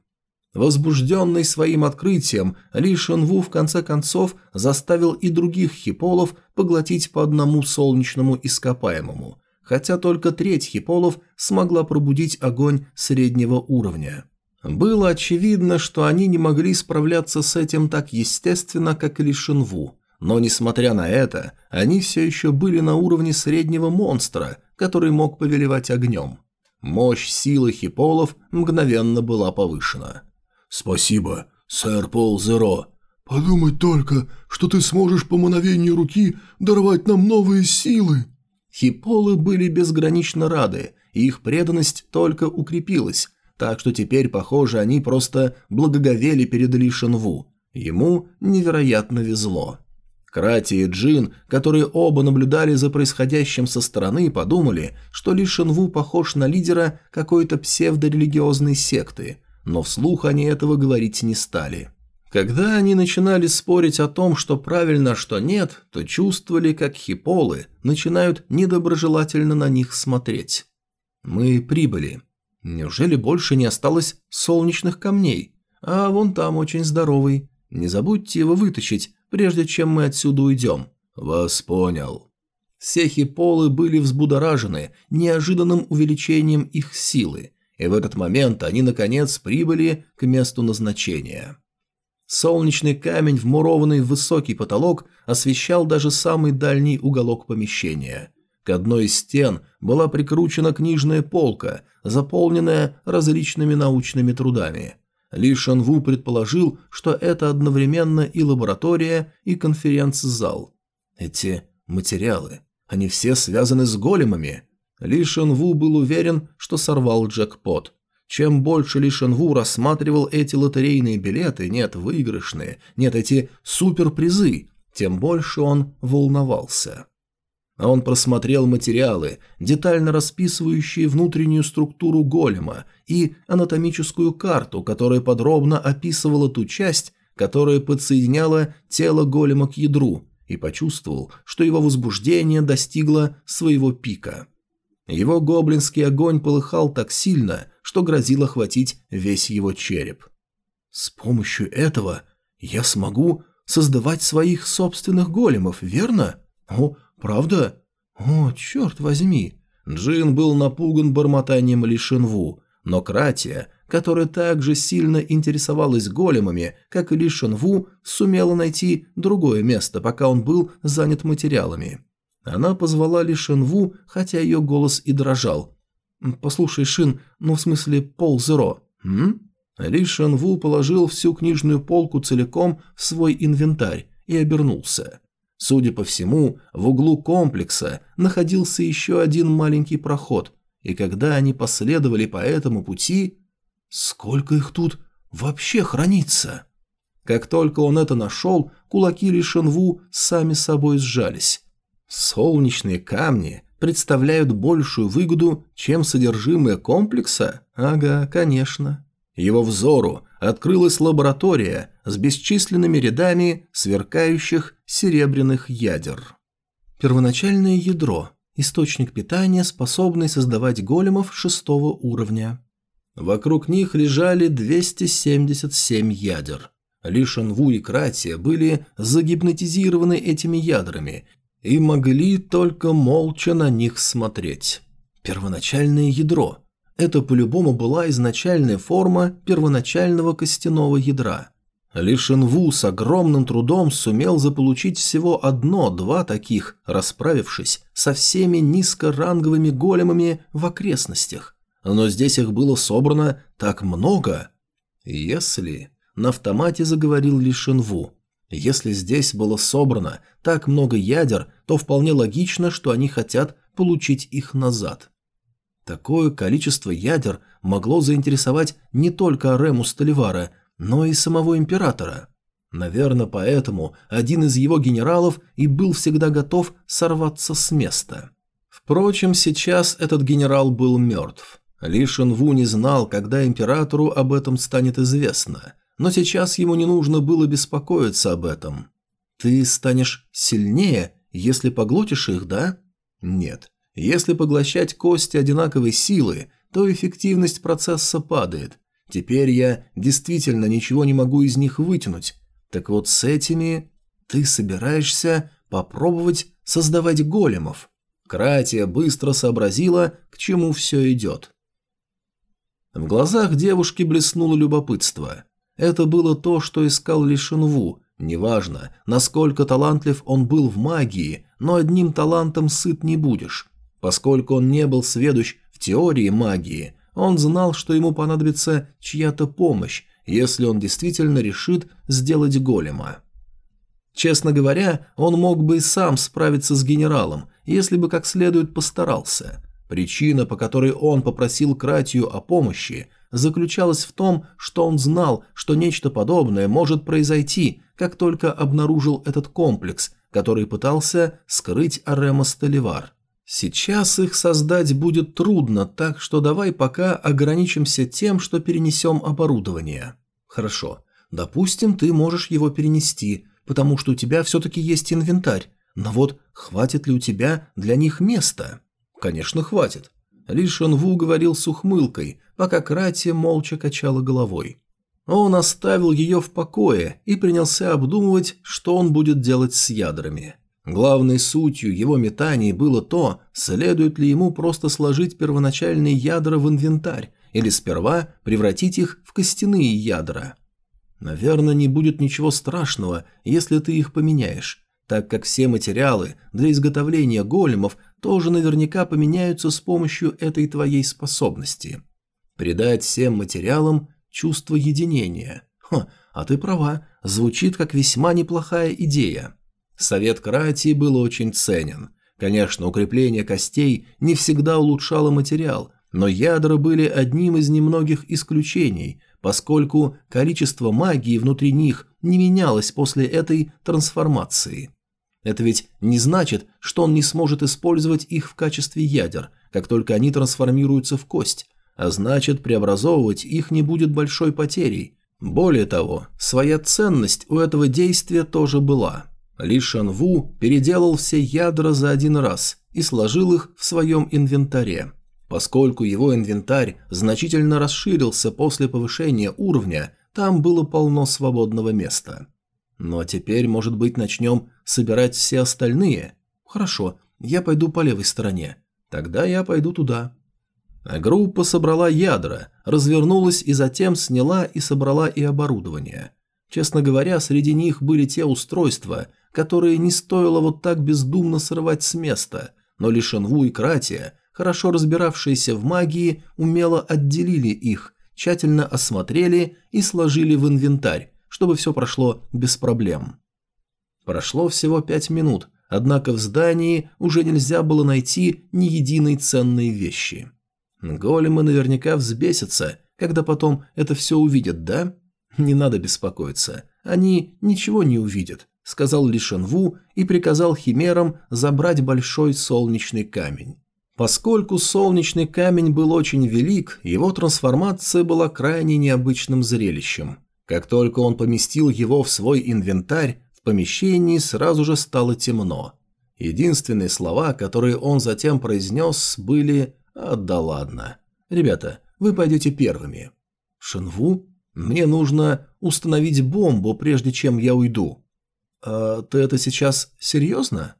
Возбужденный своим открытием, Ли Шенву в конце концов заставил и других хиполов поглотить по одному солнечному ископаемому. хотя только треть хиполов смогла пробудить огонь среднего уровня. Было очевидно, что они не могли справляться с этим так естественно, как Ли Шинву, но, несмотря на это, они все еще были на уровне среднего монстра, который мог повелевать огнем. Мощь силы хиполов мгновенно была повышена. «Спасибо, сэр Пол Зеро. Подумать только, что ты сможешь по мановению руки даровать нам новые силы». Хиполы были безгранично рады, и их преданность только укрепилась, так что теперь, похоже, они просто благоговели перед Ли. Ему невероятно везло. Крати и Джин, которые оба наблюдали за происходящим со стороны, подумали, что Ли Шенву похож на лидера какой-то псевдорелигиозной секты, но вслух они этого говорить не стали. Когда они начинали спорить о том, что правильно, а что нет, то чувствовали, как хиполы начинают недоброжелательно на них смотреть. Мы прибыли. Неужели больше не осталось солнечных камней? А вон там очень здоровый. Не забудьте его вытащить, прежде чем мы отсюда уйдем. Вас понял. Все хиполы были взбудоражены неожиданным увеличением их силы, и в этот момент они наконец прибыли к месту назначения. Солнечный камень, вмурованный в высокий потолок, освещал даже самый дальний уголок помещения. К одной из стен была прикручена книжная полка, заполненная различными научными трудами. Ли Шанву предположил, что это одновременно и лаборатория, и конференц-зал. Эти материалы, они все связаны с големами. Ли Шанву был уверен, что сорвал джекпот. Чем больше Ли Шенву рассматривал эти лотерейные билеты, нет, выигрышные, нет, эти суперпризы, тем больше он волновался. Он просмотрел материалы, детально расписывающие внутреннюю структуру голема и анатомическую карту, которая подробно описывала ту часть, которая подсоединяла тело голема к ядру, и почувствовал, что его возбуждение достигло своего пика. Его гоблинский огонь полыхал так сильно, что грозило охватить весь его череп. «С помощью этого я смогу создавать своих собственных големов, верно? О, правда? О, черт возьми!» Джин был напуган бормотанием Лишенву, но Кратия, которая также сильно интересовалась големами, как и Лишенву, сумела найти другое место, пока он был занят материалами. Она позвала Ли Шенву, хотя ее голос и дрожал. «Послушай, Шин, ну в смысле пол зеро». «М?» Ли Шенву положил всю книжную полку целиком в свой инвентарь и обернулся. Судя по всему, в углу комплекса находился еще один маленький проход, и когда они последовали по этому пути... Сколько их тут вообще хранится? Как только он это нашел, кулаки Ли Шенву сами собой сжались. Солнечные камни представляют большую выгоду, чем содержимое комплекса? Ага, конечно. Его взору открылась лаборатория с бесчисленными рядами сверкающих серебряных ядер. Первоначальное ядро – источник питания, способный создавать големов шестого уровня. Вокруг них лежали 277 ядер. Лишь Анву и Кратия были загипнотизированы этими ядрами и могли только молча на них смотреть. Первоначальное ядро. Это по-любому была изначальная форма первоначального костяного ядра. Лишь Инву с огромным трудом сумел заполучить всего одно-два таких, расправившись со всеми низкоранговыми големами в окрестностях. Но здесь их было собрано так много. Если... На автомате заговорил Лишенву. Если здесь было собрано так много ядер, то вполне логично, что они хотят получить их назад. Такое количество ядер могло заинтересовать не только Арему Столивара, но и самого императора. Наверное, поэтому один из его генералов и был всегда готов сорваться с места. Впрочем, сейчас этот генерал был мертв. Ли Шенву не знал, когда императору об этом станет известно – но сейчас ему не нужно было беспокоиться об этом. Ты станешь сильнее, если поглотишь их, да? Нет. Если поглощать кости одинаковой силы, то эффективность процесса падает. Теперь я действительно ничего не могу из них вытянуть. Так вот с этими ты собираешься попробовать создавать големов. Кратия быстро сообразила, к чему все идет. В глазах девушки блеснуло любопытство. Это было то, что искал Ли Шинву. Неважно, насколько талантлив он был в магии, но одним талантом сыт не будешь. Поскольку он не был сведущ в теории магии, он знал, что ему понадобится чья-то помощь, если он действительно решит сделать голема. Честно говоря, он мог бы и сам справиться с генералом, если бы как следует постарался. Причина, по которой он попросил Кратию о помощи, заключалась в том, что он знал, что нечто подобное может произойти, как только обнаружил этот комплекс, который пытался скрыть Арема Столивар. Сейчас их создать будет трудно, так что давай пока ограничимся тем, что перенесем оборудование. Хорошо. Допустим, ты можешь его перенести, потому что у тебя все-таки есть инвентарь. Но вот хватит ли у тебя для них места? Конечно, хватит. Ли Шенву говорил с ухмылкой, пока Кратия молча качала головой. Он оставил ее в покое и принялся обдумывать, что он будет делать с ядрами. Главной сутью его метаний было то, следует ли ему просто сложить первоначальные ядра в инвентарь или сперва превратить их в костяные ядра. Наверное, не будет ничего страшного, если ты их поменяешь, так как все материалы для изготовления големов тоже наверняка поменяются с помощью этой твоей способности. Придать всем материалам чувство единения. Ха, а ты права, звучит как весьма неплохая идея. Совет Кратии был очень ценен. Конечно, укрепление костей не всегда улучшало материал, но ядра были одним из немногих исключений, поскольку количество магии внутри них не менялось после этой трансформации. Это ведь не значит, что он не сможет использовать их в качестве ядер, как только они трансформируются в кость, а значит преобразовывать их не будет большой потерей. Более того, своя ценность у этого действия тоже была – ли Шанву переделал все ядра за один раз и сложил их в своем инвентаре. Поскольку его инвентарь значительно расширился после повышения уровня, там было полно свободного места. Но теперь, может быть, начнем собирать все остальные? Хорошо, я пойду по левой стороне. Тогда я пойду туда. Группа собрала ядра, развернулась и затем сняла и собрала и оборудование. Честно говоря, среди них были те устройства, которые не стоило вот так бездумно срывать с места, но Лишенву и Кратия, хорошо разбиравшиеся в магии, умело отделили их, тщательно осмотрели и сложили в инвентарь, чтобы все прошло без проблем. Прошло всего пять минут, однако в здании уже нельзя было найти ни единой ценной вещи. Големы наверняка взбесятся, когда потом это все увидят, да? Не надо беспокоиться, они ничего не увидят, сказал Ли Шенву и приказал химерам забрать большой солнечный камень. Поскольку солнечный камень был очень велик, его трансформация была крайне необычным зрелищем. Как только он поместил его в свой инвентарь, в помещении сразу же стало темно. Единственные слова, которые он затем произнес, были «А да ладно». «Ребята, вы пойдете первыми». «Шенву, мне нужно установить бомбу, прежде чем я уйду». «А ты это сейчас серьезно?»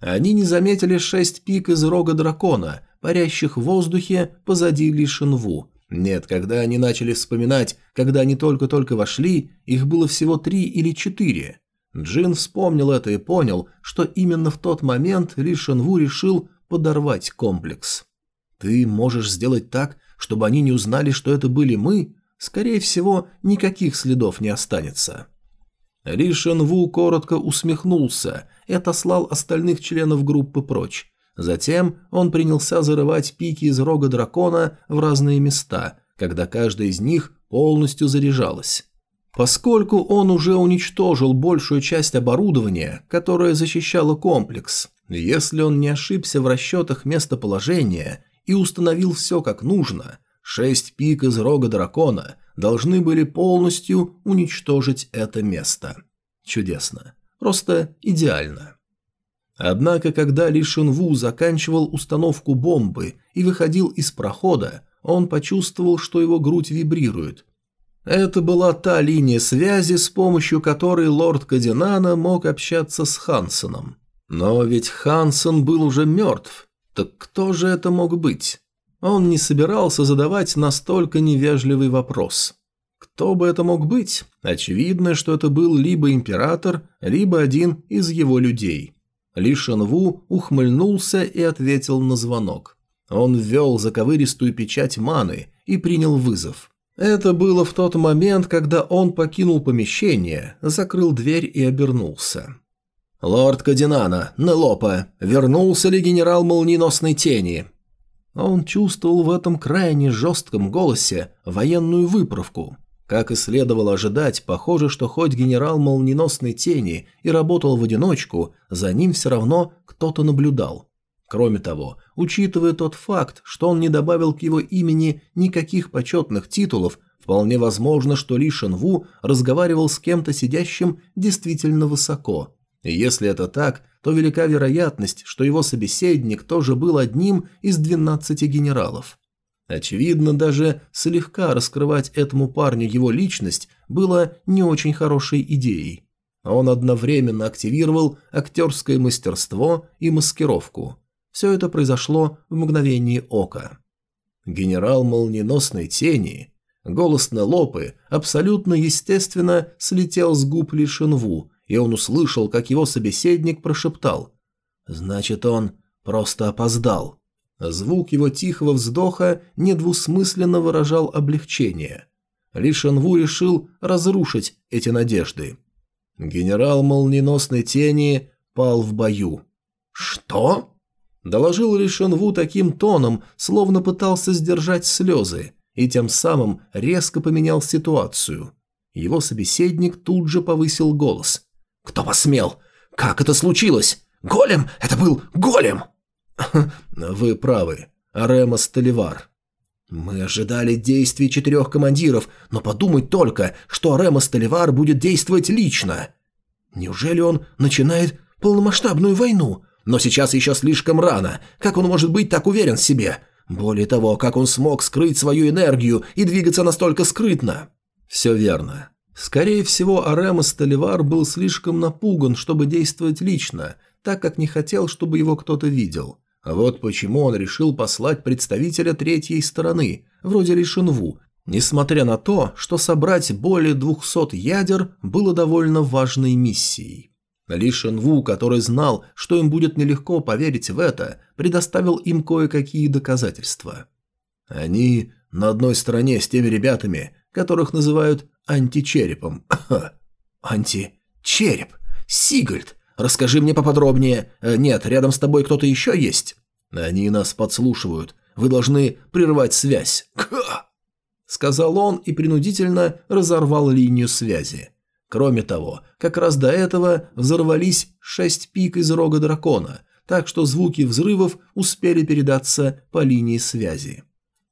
Они не заметили шесть пик из рога дракона, парящих в воздухе позади Лишинву. Нет, когда они начали вспоминать, когда они только-только вошли, их было всего три или четыре. Джин вспомнил это и понял, что именно в тот момент Лишинву решил подорвать комплекс. «Ты можешь сделать так, чтобы они не узнали, что это были мы?» Скорее всего, никаких следов не останется. Ли Шенву коротко усмехнулся и отослал остальных членов группы прочь. Затем он принялся зарывать пики из рога дракона в разные места, когда каждая из них полностью заряжалась. Поскольку он уже уничтожил большую часть оборудования, которое защищало комплекс, если он не ошибся в расчетах местоположения и установил все как нужно, шесть пик из рога дракона должны были полностью уничтожить это место. Чудесно. Просто идеально. Однако, когда Ли Шинву заканчивал установку бомбы и выходил из прохода, он почувствовал, что его грудь вибрирует. Это была та линия связи, с помощью которой лорд Кадинана мог общаться с Хансоном. Но ведь Хансен был уже мертв. Так кто же это мог быть? Он не собирался задавать настолько невежливый вопрос. Кто бы это мог быть? Очевидно, что это был либо император, либо один из его людей. Ли Шенву ухмыльнулся и ответил на звонок. Он ввел заковыристую печать маны и принял вызов. Это было в тот момент, когда он покинул помещение, закрыл дверь и обернулся. «Лорд Кадинана, Нелопа, вернулся ли генерал молниеносной тени?» Он чувствовал в этом крайне жестком голосе военную выправку. Как и следовало ожидать, похоже, что хоть генерал молниеносной тени и работал в одиночку, за ним все равно кто-то наблюдал. Кроме того, учитывая тот факт, что он не добавил к его имени никаких почетных титулов, вполне возможно, что Ли Шенву разговаривал с кем-то сидящим действительно высоко. И если это так, то велика вероятность, что его собеседник тоже был одним из 12 генералов. Очевидно, даже слегка раскрывать этому парню его личность было не очень хорошей идеей. Он одновременно активировал актерское мастерство и маскировку – все это произошло в мгновение ока. Генерал молниеносной тени, голос Нелопы абсолютно естественно слетел с губ Ли Шинву, и он услышал, как его собеседник прошептал. «Значит, он просто опоздал». Звук его тихого вздоха недвусмысленно выражал облегчение. Ли Шенву решил разрушить эти надежды. Генерал молниеносной тени пал в бою. «Что?» Доложил Лишенву таким тоном, словно пытался сдержать слезы, и тем самым резко поменял ситуацию. Его собеседник тут же повысил голос. «Кто посмел? Как это случилось? Голем? Это был голем!» «Вы правы. Арема Столивар». «Мы ожидали действий четырех командиров, но подумать только, что Арема Столивар будет действовать лично. Неужели он начинает полномасштабную войну? Но сейчас еще слишком рано. Как он может быть так уверен в себе? Более того, как он смог скрыть свою энергию и двигаться настолько скрытно? Все верно. Скорее всего, Арема Столивар был слишком напуган, чтобы действовать лично, так как не хотел, чтобы его кто-то видел. А вот почему он решил послать представителя третьей стороны, вроде Лишинву, несмотря на то, что собрать более 200 ядер было довольно важной миссией. Ли Шенву, который знал, что им будет нелегко поверить в это, предоставил им кое-какие доказательства. Они на одной стороне с теми ребятами, которых называют античерепом. Античереп? Сигальд, расскажи мне поподробнее. Э, нет, рядом с тобой кто-то еще есть? Они нас подслушивают. Вы должны прервать связь. Сказал он и принудительно разорвал линию связи. Кроме того, как раз до этого взорвались шесть пик из рога дракона, так что звуки взрывов успели передаться по линии связи.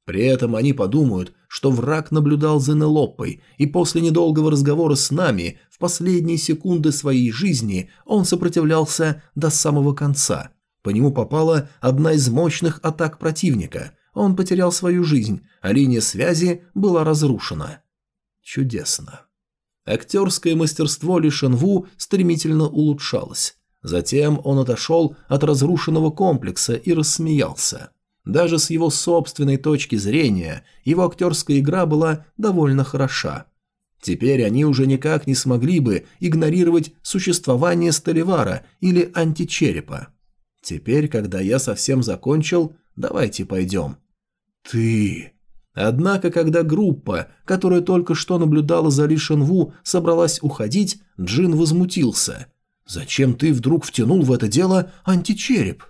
При этом они подумают, что враг наблюдал за Нелоппой, и после недолгого разговора с нами в последние секунды своей жизни он сопротивлялся до самого конца. По нему попала одна из мощных атак противника. Он потерял свою жизнь, а линия связи была разрушена. Чудесно. Актерское мастерство Ли Шенву стремительно улучшалось. Затем он отошел от разрушенного комплекса и рассмеялся. Даже с его собственной точки зрения, его актерская игра была довольно хороша. Теперь они уже никак не смогли бы игнорировать существование Столивара или Античерепа. Теперь, когда я совсем закончил, давайте пойдем. «Ты...» Однако, когда группа, которая только что наблюдала за Ли Шенву, собралась уходить, Джин возмутился. «Зачем ты вдруг втянул в это дело античереп?»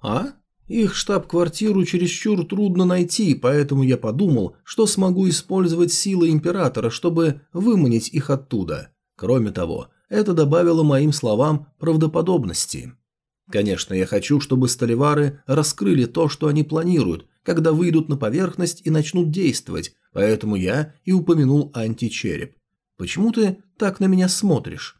«А? Их штаб-квартиру чересчур трудно найти, поэтому я подумал, что смогу использовать силы Императора, чтобы выманить их оттуда. Кроме того, это добавило моим словам правдоподобности». Конечно, я хочу, чтобы столевары раскрыли то, что они планируют, когда выйдут на поверхность и начнут действовать, поэтому я и упомянул античереп. Почему ты так на меня смотришь?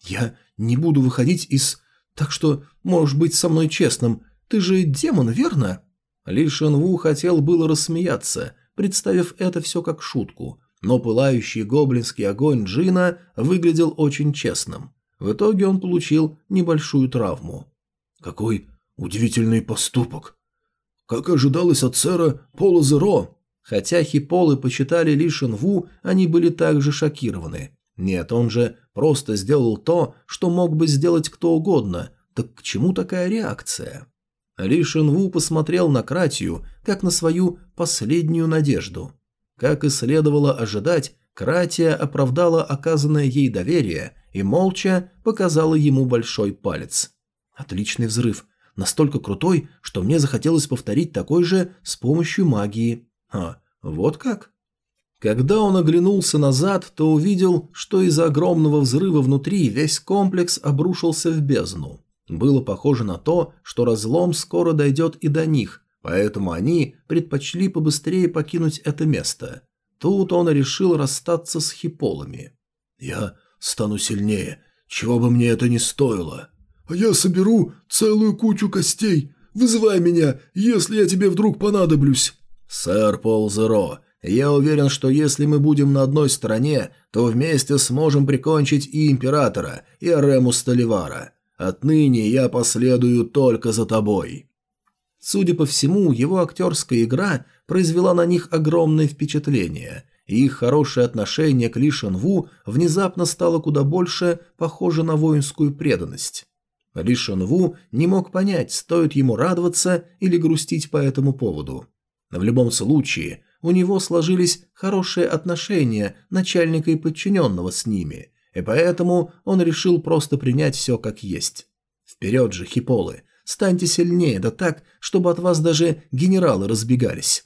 Я не буду выходить из... Так что можешь быть со мной честным. Ты же демон, верно? Ли Шенву хотел было рассмеяться, представив это все как шутку, но пылающий гоблинский огонь Джина выглядел очень честным. В итоге он получил небольшую травму. Какой удивительный поступок. Как ожидалось от сэра Пола Зеро. Хотя хиполы почитали Ли Шинву, они были также шокированы. Нет, он же просто сделал то, что мог бы сделать кто угодно. Так к чему такая реакция? Ли Шинву посмотрел на Кратию, как на свою последнюю надежду. Как и следовало ожидать, Кратия оправдала оказанное ей доверие и молча показала ему большой палец. Отличный взрыв. Настолько крутой, что мне захотелось повторить такой же с помощью магии. А, вот как? Когда он оглянулся назад, то увидел, что из-за огромного взрыва внутри весь комплекс обрушился в бездну. Было похоже на то, что разлом скоро дойдет и до них, поэтому они предпочли побыстрее покинуть это место. Тут он решил расстаться с хиполами. «Я стану сильнее, чего бы мне это ни стоило. А я соберу целую кучу костей. Вызывай меня, если я тебе вдруг понадоблюсь». «Сэр Пол Зеро, я уверен, что если мы будем на одной стороне, то вместе сможем прикончить и Императора, и Арему Столивара. Отныне я последую только за тобой». Судя по всему, его актерская игра произвела на них огромное впечатление, и их хорошее отношение к Ли Шенву внезапно стало куда больше похоже на воинскую преданность. Ли Шенву не мог понять, стоит ему радоваться или грустить по этому поводу. В любом случае, у него сложились хорошие отношения начальника и подчиненного с ними, и поэтому он решил просто принять все как есть. Вперед же, хиполы, станьте сильнее, да так, чтобы от вас даже генералы разбегались.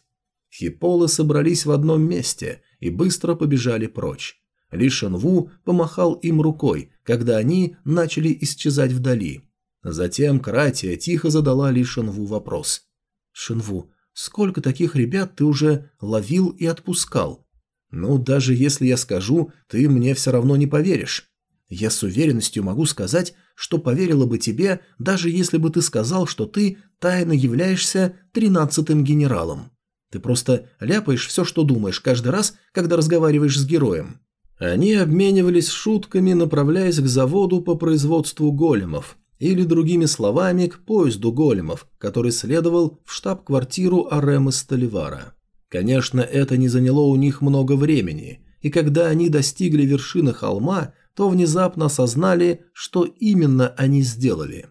Хиполы собрались в одном месте и быстро побежали прочь. Ли Шенву помахал им рукой, когда они начали исчезать вдали. Затем Кратия тихо задала Ли Шенву вопрос. «Шенву, Сколько таких ребят ты уже ловил и отпускал? Ну, даже если я скажу, ты мне все равно не поверишь. Я с уверенностью могу сказать, что поверила бы тебе, даже если бы ты сказал, что ты тайно являешься тринадцатым генералом. Ты просто ляпаешь все, что думаешь, каждый раз, когда разговариваешь с героем. Они обменивались шутками, направляясь к заводу по производству големов, или, другими словами, к поезду големов, который следовал в штаб-квартиру Арема Столивара. Конечно, это не заняло у них много времени, и когда они достигли вершины холма, то внезапно осознали, что именно они сделали.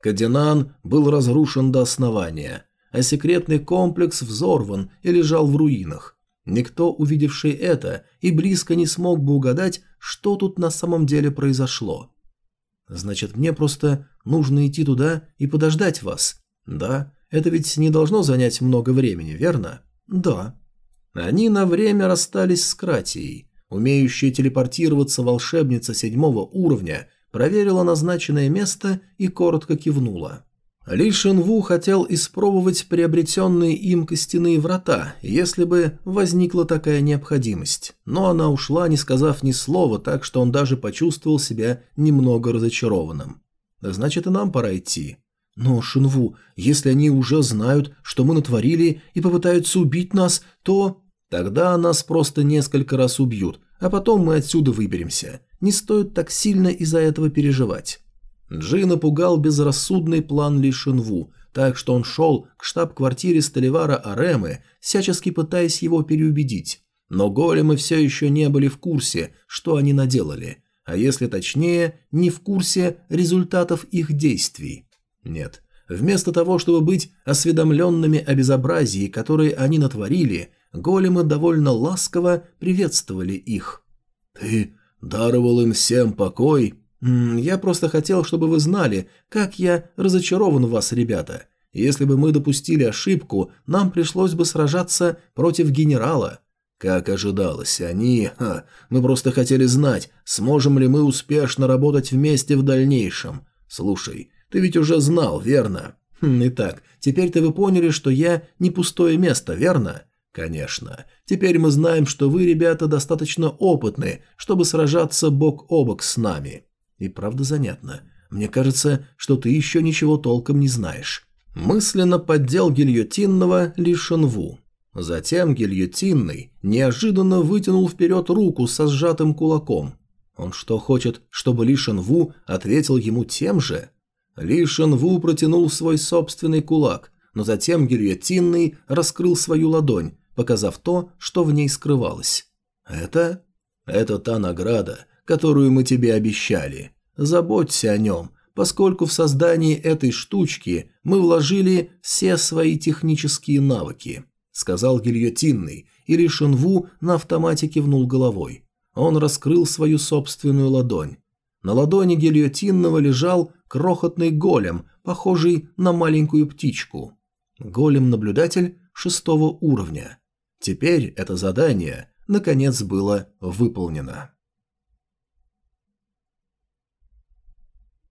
Каденан был разрушен до основания, а секретный комплекс взорван и лежал в руинах. Никто, увидевший это, и близко не смог бы угадать, что тут на самом деле произошло. Значит, мне просто нужно идти туда и подождать вас. Да, это ведь не должно занять много времени, верно? Да. Они на время расстались с Кратией. Умеющая телепортироваться волшебница седьмого уровня проверила назначенное место и коротко кивнула. Ли Шенву хотел испробовать приобретенные им костяные врата, если бы возникла такая необходимость, но она ушла, не сказав ни слова, так что он даже почувствовал себя немного разочарованным. Значит, и нам пора идти. Но, Шинву, если они уже знают, что мы натворили и попытаются убить нас, то... Тогда нас просто несколько раз убьют, а потом мы отсюда выберемся. Не стоит так сильно из-за этого переживать. Джи напугал безрассудный план Ли Шинву, так что он шел к штаб-квартире Столивара Аремы, всячески пытаясь его переубедить. Но големы все еще не были в курсе, что они наделали, а если точнее, не в курсе результатов их действий. Нет, вместо того, чтобы быть осведомленными о безобразии, которые они натворили, големы довольно ласково приветствовали их. «Ты даровал им всем покой «Я просто хотел, чтобы вы знали, как я разочарован в вас, ребята. Если бы мы допустили ошибку, нам пришлось бы сражаться против генерала». Как ожидалось, они... Ха, мы просто хотели знать, сможем ли мы успешно работать вместе в дальнейшем. Слушай, ты ведь уже знал, верно? Хм, итак, теперь-то вы поняли, что я не пустое место, верно? Конечно. Теперь мы знаем, что вы, ребята, достаточно опытны, чтобы сражаться бок о бок с нами. И правда занятно. Мне кажется, что ты еще ничего толком не знаешь. Мысленно поддел гильотинного Ли Шенву. Затем гильотинный неожиданно вытянул вперед руку со сжатым кулаком. Он что, хочет, чтобы Ли Шенву ответил ему тем же? Ли Шенву протянул свой собственный кулак, но затем гильотинный раскрыл свою ладонь, показав то, что в ней скрывалось. «Это? Это та награда, которую мы тебе обещали. Заботься о нем, поскольку в создании этой штучки мы вложили все свои технические навыки», сказал гильотинный, и Ли Шенву на автомате кивнул головой. Он раскрыл свою собственную ладонь. На ладони гильотинного лежал крохотный голем, похожий на маленькую птичку. Голем-наблюдатель шестого уровня. Теперь это задание, наконец, было выполнено.